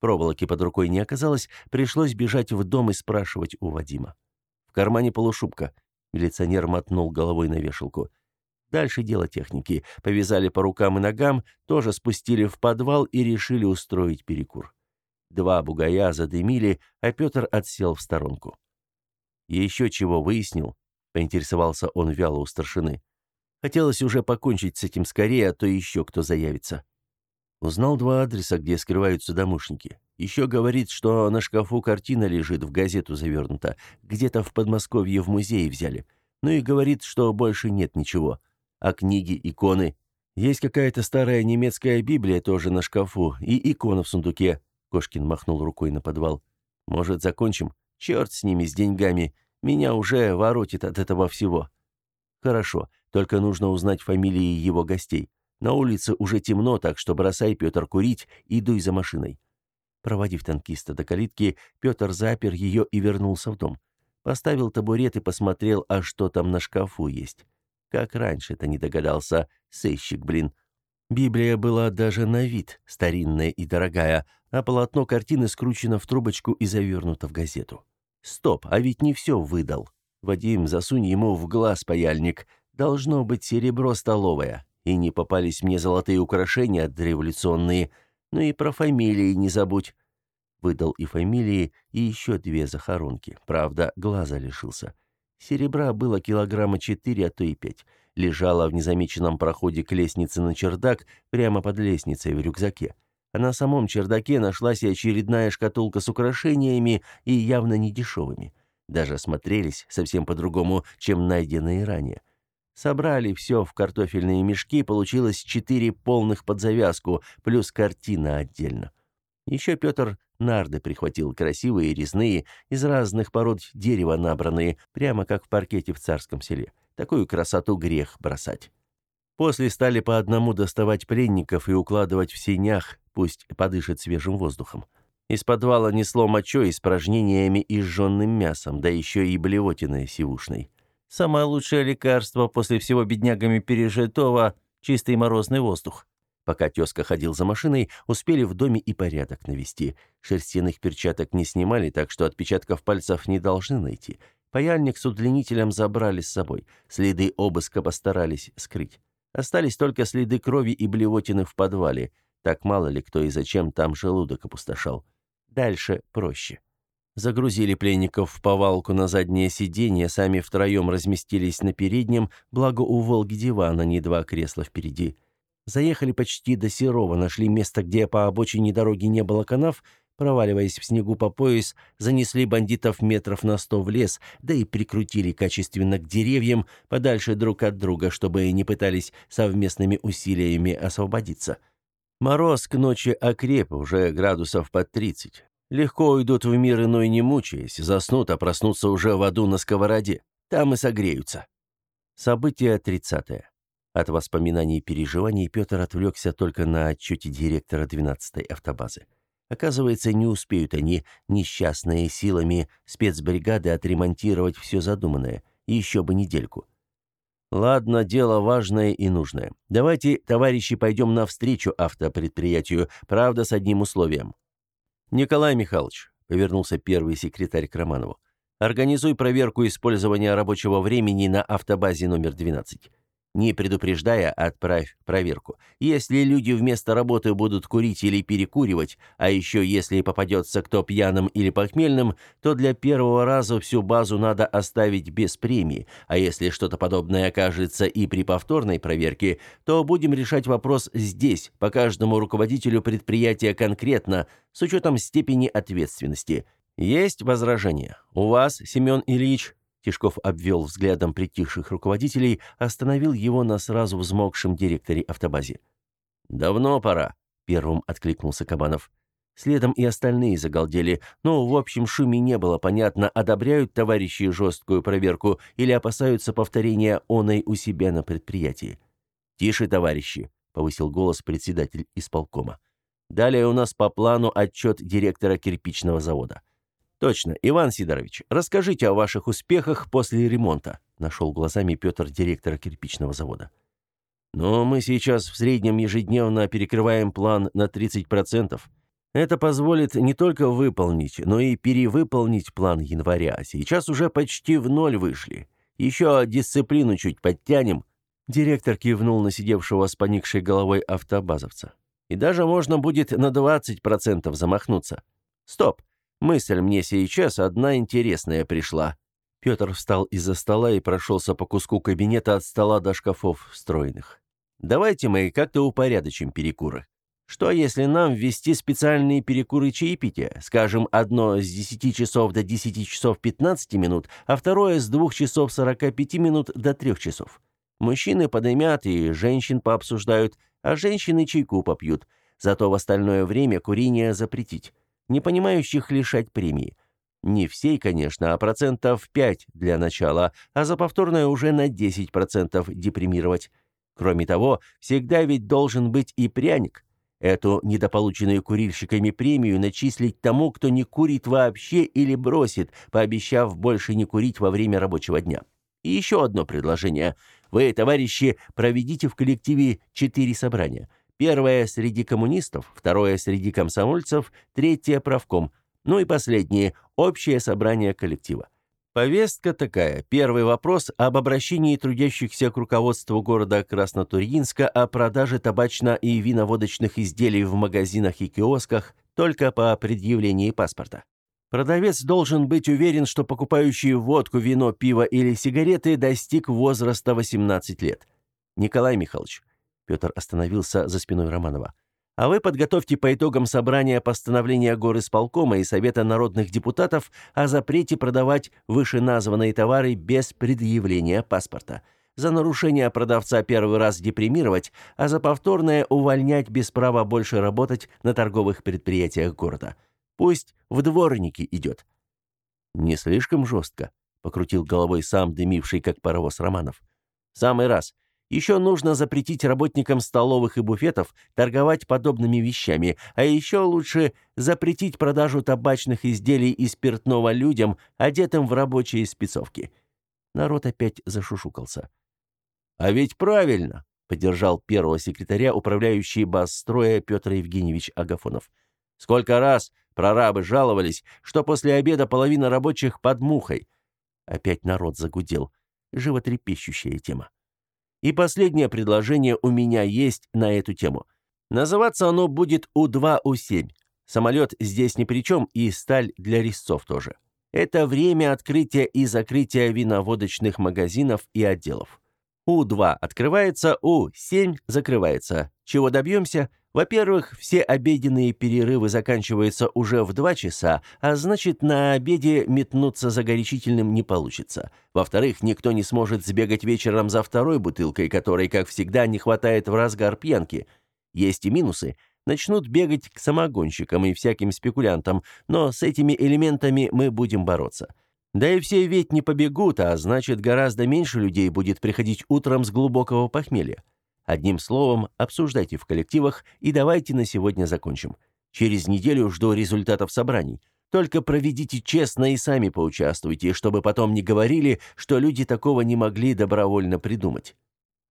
Проволоки под рукой не оказалось, пришлось бежать в дом и спрашивать у Вадима. В кармане полушубка — Милиционер мотнул головой на вешалку. Дальше дело техники. Повязали по рукам и ногам, тоже спустили в подвал и решили устроить перекур. Два бугая задымили, а Петр отсел в сторонку. «Еще чего выяснил?» — поинтересовался он вяло у старшины. Хотелось уже покончить с этим скорее, а то еще кто заявится. Узнал два адреса, где скрываются домушники. Еще говорит, что на шкафу картина лежит, в газету завернута. Где-то в Подмосковье в музее взяли. Ну и говорит, что больше нет ничего. А книги, иконы. Есть какая-то старая немецкая Библия тоже на шкафу и икона в сундуке. Кошкин махнул рукой на подвал. Может, закончим? Черт с ними, с деньгами. Меня уже воротит от этого всего. Хорошо, только нужно узнать фамилии его гостей. На улице уже темно, так что бросай, Петр, курить и дуй за машиной. Проводив танкиста до калитки, Петр запер ее и вернулся в дом. Поставил табурет и посмотрел, а что там на шкафу есть. Как раньше-то не догадался, сыщик, блин. Библия была даже на вид старинная и дорогая, а полотно картины скручено в трубочку и завернуто в газету. Стоп, а ведь не все выдал. Вадим, засунь ему в глаз паяльник. Должно быть серебро столовое. И не попались мне золотые украшения дореволюционные. Ну и про фамилии не забудь. Выдал и фамилии, и еще две захоронки. Правда, глаза лишился. Серебра было килограмма четыре, а то и пять. Лежало в незамеченном проходе к лестнице на чердак, прямо под лестницей в рюкзаке. А на самом чердаке нашлась и очередная шкатулка с украшениями и явно не дешевыми. Даже смотрелись совсем по-другому, чем найденные ранее. Собрали все в картофельные мешки, получилось четыре полных под завязку, плюс картина отдельно. Еще Петр нарды прихватил, красивые, резные, из разных пород дерева набранные, прямо как в паркете в царском селе. Такую красоту грех бросать. После стали по одному доставать пленников и укладывать в сенях, пусть подышит свежим воздухом. Из подвала несло мочой, испражнениями и сжженным мясом, да еще и блевотиной сивушной. Самое лучшее лекарство после всего беднягами пережитого — чистый морозный воздух. Пока тезка ходил за машиной, успели в доме и порядок навести. Шерстяных перчаток не снимали, так что отпечатков пальцев не должны найти. Паяльник с удлинителем забрали с собой. Следы обыска постарались скрыть. Остались только следы крови и блевотины в подвале. Так мало ли кто и зачем там желудок опустошал. Дальше проще. Загрузили пленников в повалку на заднее сиденье, сами втроем разместились на переднем, благо у «Волги» дивана, не два кресла впереди. Заехали почти до Серова, нашли место, где по обочине дороги не было канав, проваливаясь в снегу по пояс, занесли бандитов метров на сто в лес, да и прикрутили качественно к деревьям, подальше друг от друга, чтобы не пытались совместными усилиями освободиться. Мороз к ночи окреп, уже градусов под тридцать. Легко уйдут в мир иной, не мучаясь, заснут, а проснутся уже в аду на сковороде. Там и согреются. Событие тридцатое. От воспоминаний и переживаний Петр отвлекся только на отчете директора 12-й автобазы. Оказывается, не успеют они, несчастные силами спецбригады, отремонтировать все задуманное. Еще бы недельку. Ладно, дело важное и нужное. Давайте, товарищи, пойдем навстречу автопредприятию, правда, с одним условием. «Николай Михайлович», — повернулся первый секретарь к Романову, «организуй проверку использования рабочего времени на автобазе номер 12. Не предупреждая, отправь проверку. Если люди вместо работы будут курить или перекуривать, а еще если попадется кто пьяным или похмельным, то для первого раза всю базу надо оставить без премии, а если что-то подобное окажется и при повторной проверке, то будем решать вопрос здесь, по каждому руководителю предприятия конкретно, с учетом степени ответственности. Есть возражения? У вас, Семен Ильич? Тишков обвел взглядом притихших руководителей, остановил его на сразу взмокшем директоре автобазе. «Давно пора», — первым откликнулся Кабанов. Следом и остальные загалдели, но в общем шуме не было понятно, одобряют товарищи жесткую проверку или опасаются повторения оной у себя на предприятии. «Тише, товарищи», — повысил голос председатель исполкома. «Далее у нас по плану отчет директора кирпичного завода. «Точно. Иван Сидорович, расскажите о ваших успехах после ремонта», нашел глазами Петр директора кирпичного завода. «Но мы сейчас в среднем ежедневно перекрываем план на 30%. Это позволит не только выполнить, но и перевыполнить план января. Сейчас уже почти в ноль вышли. Еще дисциплину чуть подтянем. Директор кивнул на сидевшего с поникшей головой автобазовца. «И даже можно будет на 20% замахнуться. Стоп! Мысль мне сейчас одна интересная пришла». Петр встал из-за стола и прошелся по куску кабинета от стола до шкафов встроенных. «Давайте мы как-то упорядочим перекуры. Что, если нам ввести специальные перекуры чаепития? Скажем, одно с 10 часов до 10 часов 15 минут, а второе с 2 часов 45 минут до 3 часов. Мужчины подымят и женщин пообсуждают, а женщины чайку попьют. Зато в остальное время курение запретить. Не понимающих лишать премии. Не всей, конечно, а процентов 5 для начала, а за повторное уже на 10% депримировать. Кроме того, всегда ведь должен быть и пряник. Эту недополученную курильщиками премию начислить тому, кто не курит вообще или бросит, пообещав больше не курить во время рабочего дня. И еще одно предложение. Вы, товарищи, проведите в коллективе четыре собрания. Первое среди коммунистов, второе среди комсомольцев, третье правком, ну и последнее общее собрание коллектива. Повестка такая. Первый вопрос об обращении трудящихся к руководству города Краснотурьинска о продаже табачно- и виноводочных изделий в магазинах и киосках только по предъявлении паспорта. Продавец должен быть уверен, что покупающий водку, вино, пиво или сигареты достиг возраста 18 лет. Николай Михайлович. Петр остановился за спиной Романова. А вы подготовьте по итогам собрания постановления горисполкома и Совета народных депутатов о запрете продавать вышеназванные товары без предъявления паспорта. За нарушение продавца первый раз депримировать, а за повторное увольнять без права больше работать на торговых предприятиях города. Пусть в дворники идет. Не слишком жестко, покрутил головой сам дымивший как паровоз Романов. Самый раз. Еще нужно запретить работникам столовых и буфетов торговать подобными вещами, а еще лучше запретить продажу табачных изделий и спиртного людям, одетым в рабочие спецовки. Народ опять зашушукался. «А ведь правильно!» — поддержал первого секретаря управляющий Басстроя Петр Евгеньевич Агафонов. «Сколько раз прорабы жаловались, что после обеда половина рабочих под мухой!» Опять народ загудел. Животрепещущая тема. И последнее предложение у меня есть на эту тему. Называться оно будет У-2У-7. Самолет здесь ни при чем, и сталь для резцов тоже. Это время открытия и закрытия виноводочных магазинов и отделов. У-2 открывается, У-7 закрывается. Чего добьемся? Во-первых, все обеденные перерывы заканчиваются уже в 2 часа, а значит, на обеде метнуться за горячительным не получится. Во-вторых, никто не сможет сбегать вечером за второй бутылкой, которой, как всегда, не хватает в разгар пьянки. Есть и минусы. Начнут бегать к самогонщикам и всяким спекулянтам, но с этими элементами мы будем бороться. Да и все ведь не побегут, а значит, гораздо меньше людей будет приходить утром с глубокого похмелья. Одним словом, обсуждайте в коллективах и давайте на сегодня закончим. Через неделю жду результатов собраний. Только проведите честно и сами поучаствуйте, чтобы потом не говорили, что люди такого не могли добровольно придумать.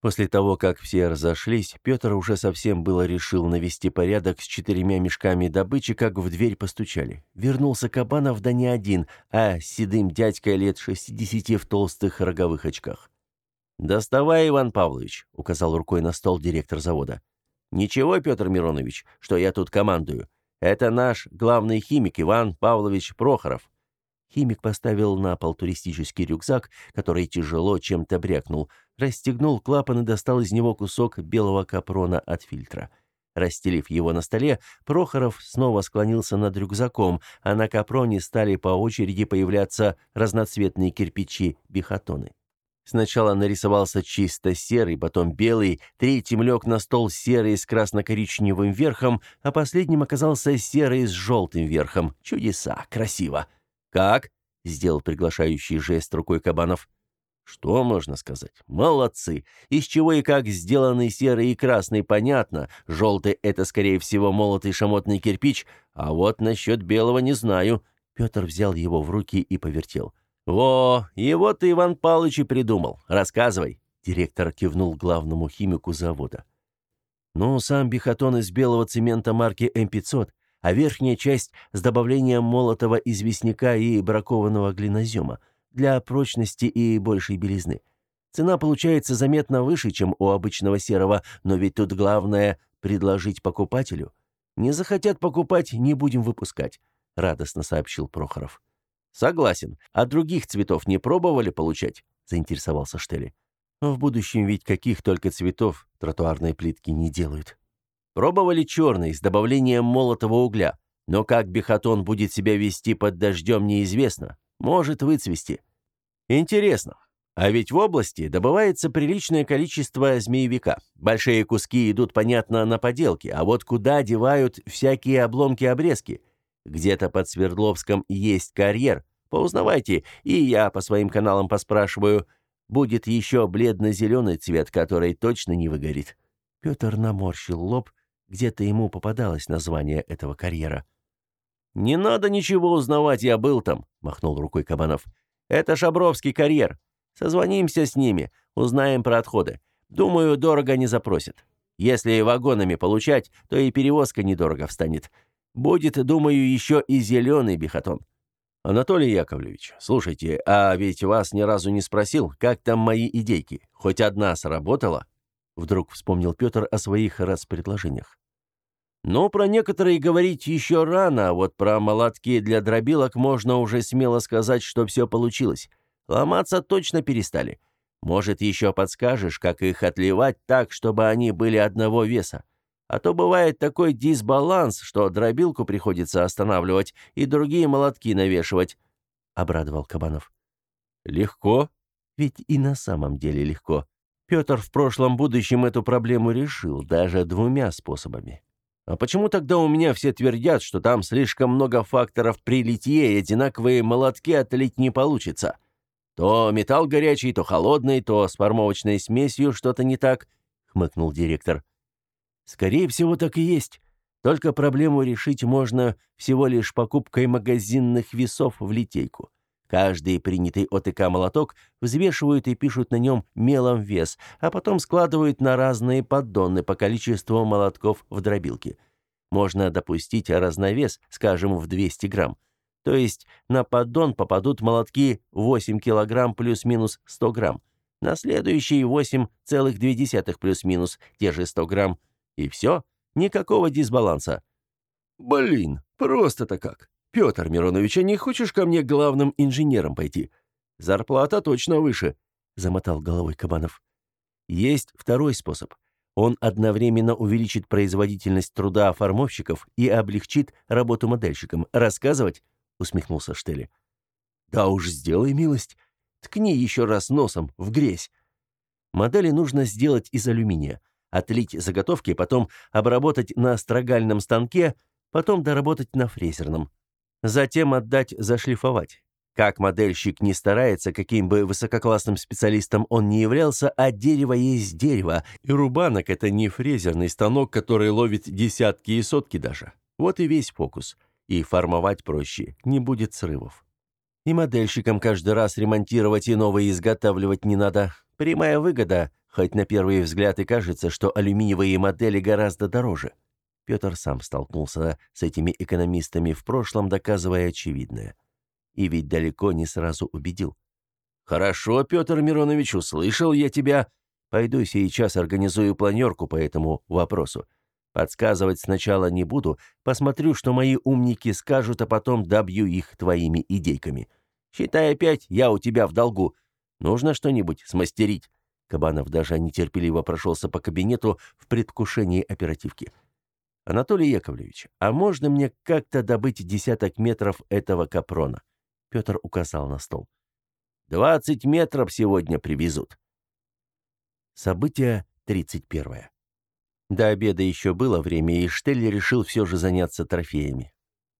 После того, как все разошлись, Петр уже совсем было решил навести порядок с четырьмя мешками добычи, как в дверь постучали. Вернулся Кабанов да не один, а с седым дядькой лет шестидесяти в толстых роговых очках. «Доставай, Иван Павлович», — указал рукой на стол директор завода. «Ничего, Петр Миронович, что я тут командую. Это наш главный химик Иван Павлович Прохоров». Химик поставил на пол туристический рюкзак, который тяжело чем-то брякнул, расстегнул клапан и достал из него кусок белого капрона от фильтра. Расстелив его на столе, Прохоров снова склонился над рюкзаком, а на капроне стали по очереди появляться разноцветные кирпичи-бихотоны. Сначала нарисовался чисто серый, потом белый, третьим лег на стол серый с красно-коричневым верхом, а последним оказался серый с желтым верхом. Чудеса, красиво. «Как?» — сделал приглашающий жест рукой Кабанов. «Что можно сказать? Молодцы! Из чего и как сделаны серый и красный, понятно. Желтый — это, скорее всего, молотый шамотный кирпич, а вот насчет белого не знаю». Петр взял его в руки и повертел. — «Во, его ты, Иван Павлович, и придумал. Рассказывай», — директор кивнул главному химику завода. «Ну, сам бихотон из белого цемента марки М500, а верхняя часть с добавлением молотого известняка и бракованного глинозема для прочности и большей белизны. Цена получается заметно выше, чем у обычного серого, но ведь тут главное – предложить покупателю. Не захотят покупать – не будем выпускать», – радостно сообщил Прохоров. «Согласен. А других цветов не пробовали получать?» – заинтересовался Штели. «В будущем ведь каких только цветов тротуарной плитки не делают». Пробовали черный с добавлением молотого угля, но как бихотон будет себя вести под дождем, неизвестно. Может выцвести. Интересно. А ведь в области добывается приличное количество змеевика. Большие куски идут, понятно, на поделки, а вот куда девают всякие обломки-обрезки – где-то под Свердловском есть карьер. Поузнавайте, и я по своим каналам поспрашиваю. Будет еще бледно-зеленый цвет, который точно не выгорит». Петр наморщил лоб. Где-то ему попадалось название этого карьера. «Не надо ничего узнавать, я был там», — махнул рукой Кабанов. «Это Шабровский карьер. Созвонимся с ними, узнаем про отходы. Думаю, дорого не запросят. Если вагонами получать, то и перевозка недорого встанет. Будет, думаю, еще и зеленый бихотон. Анатолий Яковлевич, слушайте, а ведь вас ни разу не спросил, как там мои идейки? Хоть одна сработала?» Вдруг вспомнил Петр о своих распредложениях. «Ну, про некоторые говорить еще рано, а вот про молотки для дробилок можно уже смело сказать, что все получилось. Ломаться точно перестали. Может, еще подскажешь, как их отливать так, чтобы они были одного веса? А то бывает такой дисбаланс, что дробилку приходится останавливать и другие молотки навешивать», — обрадовал Кабанов. «Легко? Ведь и на самом деле легко. Петр в прошлом будущем эту проблему решил, даже двумя способами. А почему тогда у меня все твердят, что там слишком много факторов при литье и одинаковые молотки отлить не получится? То металл горячий, то холодный, то с формовочной смесью что-то не так», — хмыкнул директор. Скорее всего, так и есть. Только проблему решить можно всего лишь покупкой магазинных весов в литейку. Каждый принятый ОТК молоток взвешивают и пишут на нем мелом вес, а потом складывают на разные поддоны по количеству молотков в дробилке. Можно допустить разновес, скажем, в 200 грамм. То есть на поддон попадут молотки 8 килограмм плюс-минус 100 грамм. На следующий 8,2 плюс-минус те же 100 грамм. И все, никакого дисбаланса. Блин, просто-то как. Петр Миронович, а не хочешь ко мне главным инженером пойти? Зарплата точно выше, замотал головой Кабанов. Есть второй способ. Он одновременно увеличит производительность труда формовщиков и облегчит работу модельщикам. Рассказывать? усмехнулся Штели. Да уж сделай милость. Ткни еще раз носом в грязь. Модели нужно сделать из алюминия отлить заготовки, потом обработать на строгальном станке, потом доработать на фрезерном. Затем отдать зашлифовать. Как модельщик не старается, каким бы высококлассным специалистом он не являлся, а дерево есть дерево, и рубанок — это не фрезерный станок, который ловит десятки и сотки даже. Вот и весь фокус. И формовать проще, не будет срывов. И модельщикам каждый раз ремонтировать и новые изготавливать не надо. Прямая выгода Хоть на первый взгляд и кажется, что алюминиевые модели гораздо дороже. Петр сам столкнулся с этими экономистами в прошлом, доказывая очевидное. И ведь далеко не сразу убедил. «Хорошо, Петр Миронович, услышал я тебя. Пойду сейчас организую планерку по этому вопросу. Подсказывать сначала не буду, посмотрю, что мои умники скажут, а потом добью их твоими идейками. Считай опять, я у тебя в долгу. Нужно что-нибудь смастерить. Кабанов даже нетерпеливо прошелся по кабинету в предвкушении оперативки. «Анатолий Яковлевич, а можно мне как-то добыть десяток метров этого капрона?» Петр указал на стол. «Двадцать метров сегодня привезут». Событие тридцать первое. До обеда еще было время, и Штель решил все же заняться трофеями.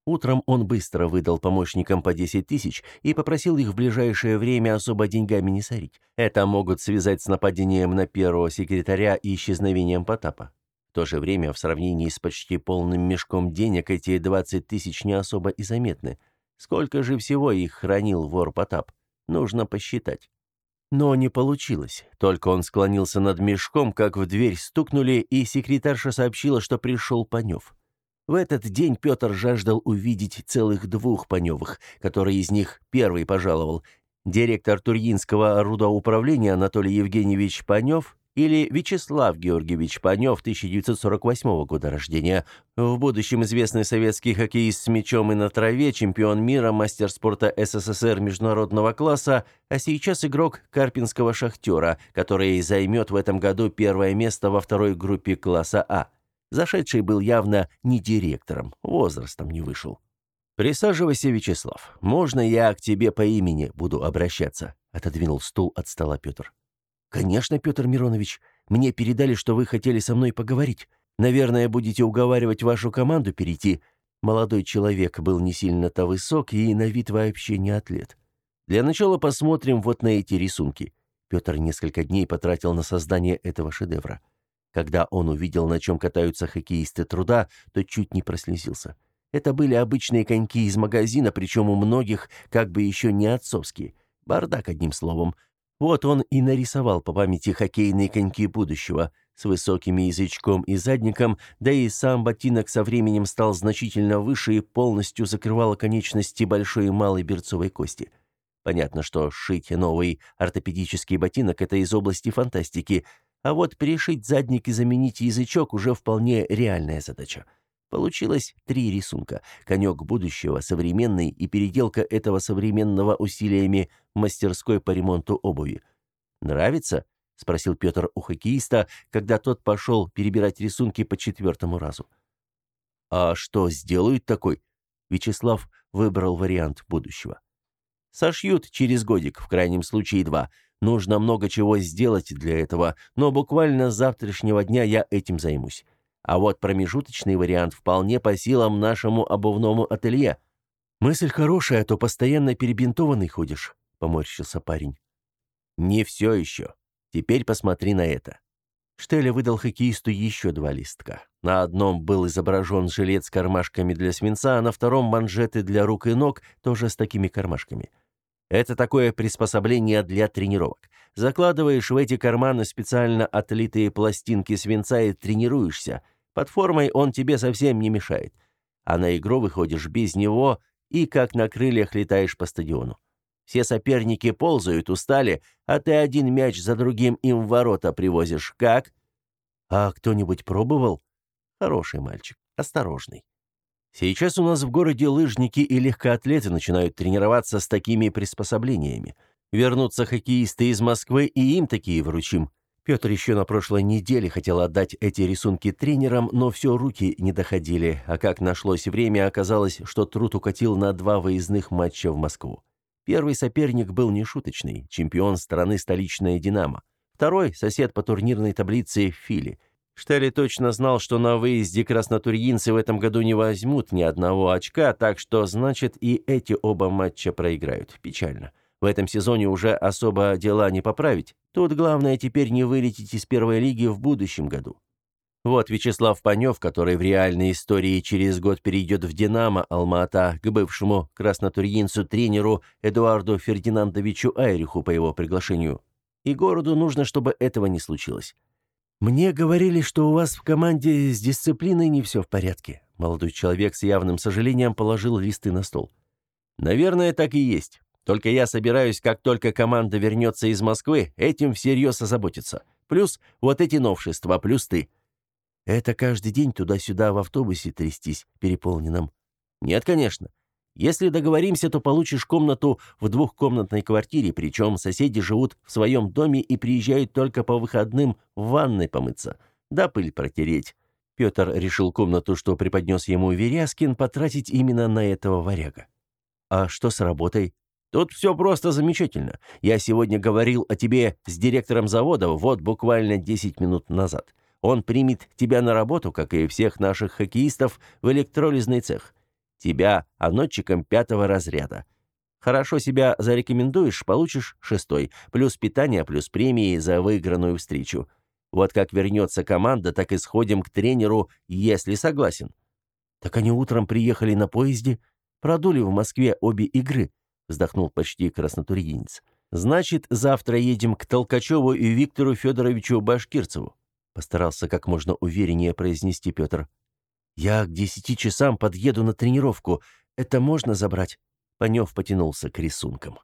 Утром он быстро выдал помощникам по 10 тысяч и попросил их в ближайшее время особо деньгами не сорить. Это могут связать с нападением на первого секретаря и исчезновением Потапа. В то же время, в сравнении с почти полным мешком денег, эти 20 тысяч не особо и заметны. Сколько же всего их хранил вор Потап? Нужно посчитать. Но не получилось. Только он склонился над мешком, как в дверь стукнули, и секретарша сообщила, что пришел Панев. В этот день Петр жаждал увидеть целых двух Паневых, который из них первый пожаловал, Директор Тургинского рудоуправления Анатолий Евгеньевич Панев или Вячеслав Георгиевич Панев, 1948 года рождения, в будущем известный советский хоккеист с мячом и на траве, чемпион мира, мастер спорта СССР международного класса, а сейчас игрок Карпинского «Шахтера», который займет в этом году первое место во второй группе класса А. Зашедший был явно не директором, возрастом не вышел. «Присаживайся, Вячеслав. Можно я к тебе по имени буду обращаться?» — отодвинул стул от стола Петр. «Конечно, Петр Миронович. Мне передали, что вы хотели со мной поговорить. Наверное, будете уговаривать вашу команду перейти». Молодой человек был не сильно-то высок и на вид вообще не атлет. «Для начала посмотрим вот на эти рисунки». Петр несколько дней потратил на создание этого шедевра. Когда он увидел, на чем катаются хоккеисты труда, то чуть не прослезился. Это были обычные коньки из магазина, причем у многих как бы еще не отцовские. Бардак, одним словом. Вот он и нарисовал по памяти хоккейные коньки будущего с высоким язычком и задником, да и сам ботинок со временем стал значительно выше и полностью закрывал конечности большой и малой берцовой кости. Понятно, что сшить новый ортопедический ботинок – это из области фантастики, а вот перешить задник и заменить язычок уже вполне реальная задача. Получилось три рисунка. Конек будущего, современный и переделка этого современного усилиями мастерской по ремонту обуви. «Нравится?» — спросил Петр у хоккеиста, когда тот пошел перебирать рисунки по четвертому разу. «А что сделают такой?» Вячеслав выбрал вариант будущего. «Сошьют через годик, в крайнем случае два. Нужно много чего сделать для этого, но буквально с завтрашнего дня я этим займусь. А вот промежуточный вариант вполне по силам нашему обувному ателье. Мысль хорошая, а то постоянно перебинтованный ходишь, поморщился парень. Не все еще. Теперь посмотри на это. Штеля выдал хоккеисту еще два листка. На одном был изображен жилет с кармашками для свинца, а на втором манжеты для рук и ног, тоже с такими кармашками. Это такое приспособление для тренировок. Закладываешь в эти карманы специально отлитые пластинки свинца и тренируешься – под формой он тебе совсем не мешает. А на игру выходишь без него и как на крыльях летаешь по стадиону. Все соперники ползают, устали, а ты один мяч за другим им в ворота привозишь. Как? А кто-нибудь пробовал? Хороший мальчик, осторожный. Сейчас у нас в городе лыжники и легкоатлеты начинают тренироваться с такими приспособлениями. Вернутся хоккеисты из Москвы, и им такие вручим. Петр еще на прошлой неделе хотел отдать эти рисунки тренерам, но все руки не доходили, а как нашлось время, оказалось, что труд укатил на два выездных матча в Москву. Первый соперник был нешуточный, чемпион страны столичная «Динамо». Второй – сосед по турнирной таблице Фили. Штелли точно знал, что на выезде краснотурьинцы в этом году не возьмут ни одного очка, так что, значит, и эти оба матча проиграют. Печально. В этом сезоне уже особо дела не поправить. Тут главное теперь не вылететь из первой лиги в будущем году. Вот Вячеслав Панев, который в реальной истории через год перейдет в «Динамо» Алма-Ата к бывшему краснотурьинцу-тренеру Эдуарду Фердинандовичу Айриху по его приглашению. И городу нужно, чтобы этого не случилось. «Мне говорили, что у вас в команде с дисциплиной не все в порядке». Молодой человек с явным сожалением положил листы на стол. «Наверное, так и есть. Только я собираюсь, как только команда вернется из Москвы, этим всерьез озаботиться. Плюс вот эти новшества, плюс ты. Это каждый день туда-сюда в автобусе трястись, переполненном? Нет, конечно. Если договоримся, то получишь комнату в двухкомнатной квартире, причем соседи живут в своем доме и приезжают только по выходным в ванной помыться. Да пыль протереть. Петр решил комнату, что преподнес ему Веряскин, потратить именно на этого варяга. А что с работой? Тут все просто замечательно. Я сегодня говорил о тебе с директором завода, вот буквально 10 минут назад. Он примет тебя на работу, как и всех наших хоккеистов, в электролизный цех. Тебя анотчиком пятого разряда. Хорошо себя зарекомендуешь, получишь шестой, плюс питание, плюс премии за выигранную встречу. Вот как вернется команда, так и сходим к тренеру, если согласен. Так они утром приехали на поезде, продули в Москве обе игры – вздохнул почти краснотурьинец. Значит, завтра едем к Толкачеву и Виктору Федоровичу Башкирцеву, постарался как можно увереннее произнести Петр. Я к десяти часам подъеду на тренировку. Это можно забрать? Панев потянулся к рисункам.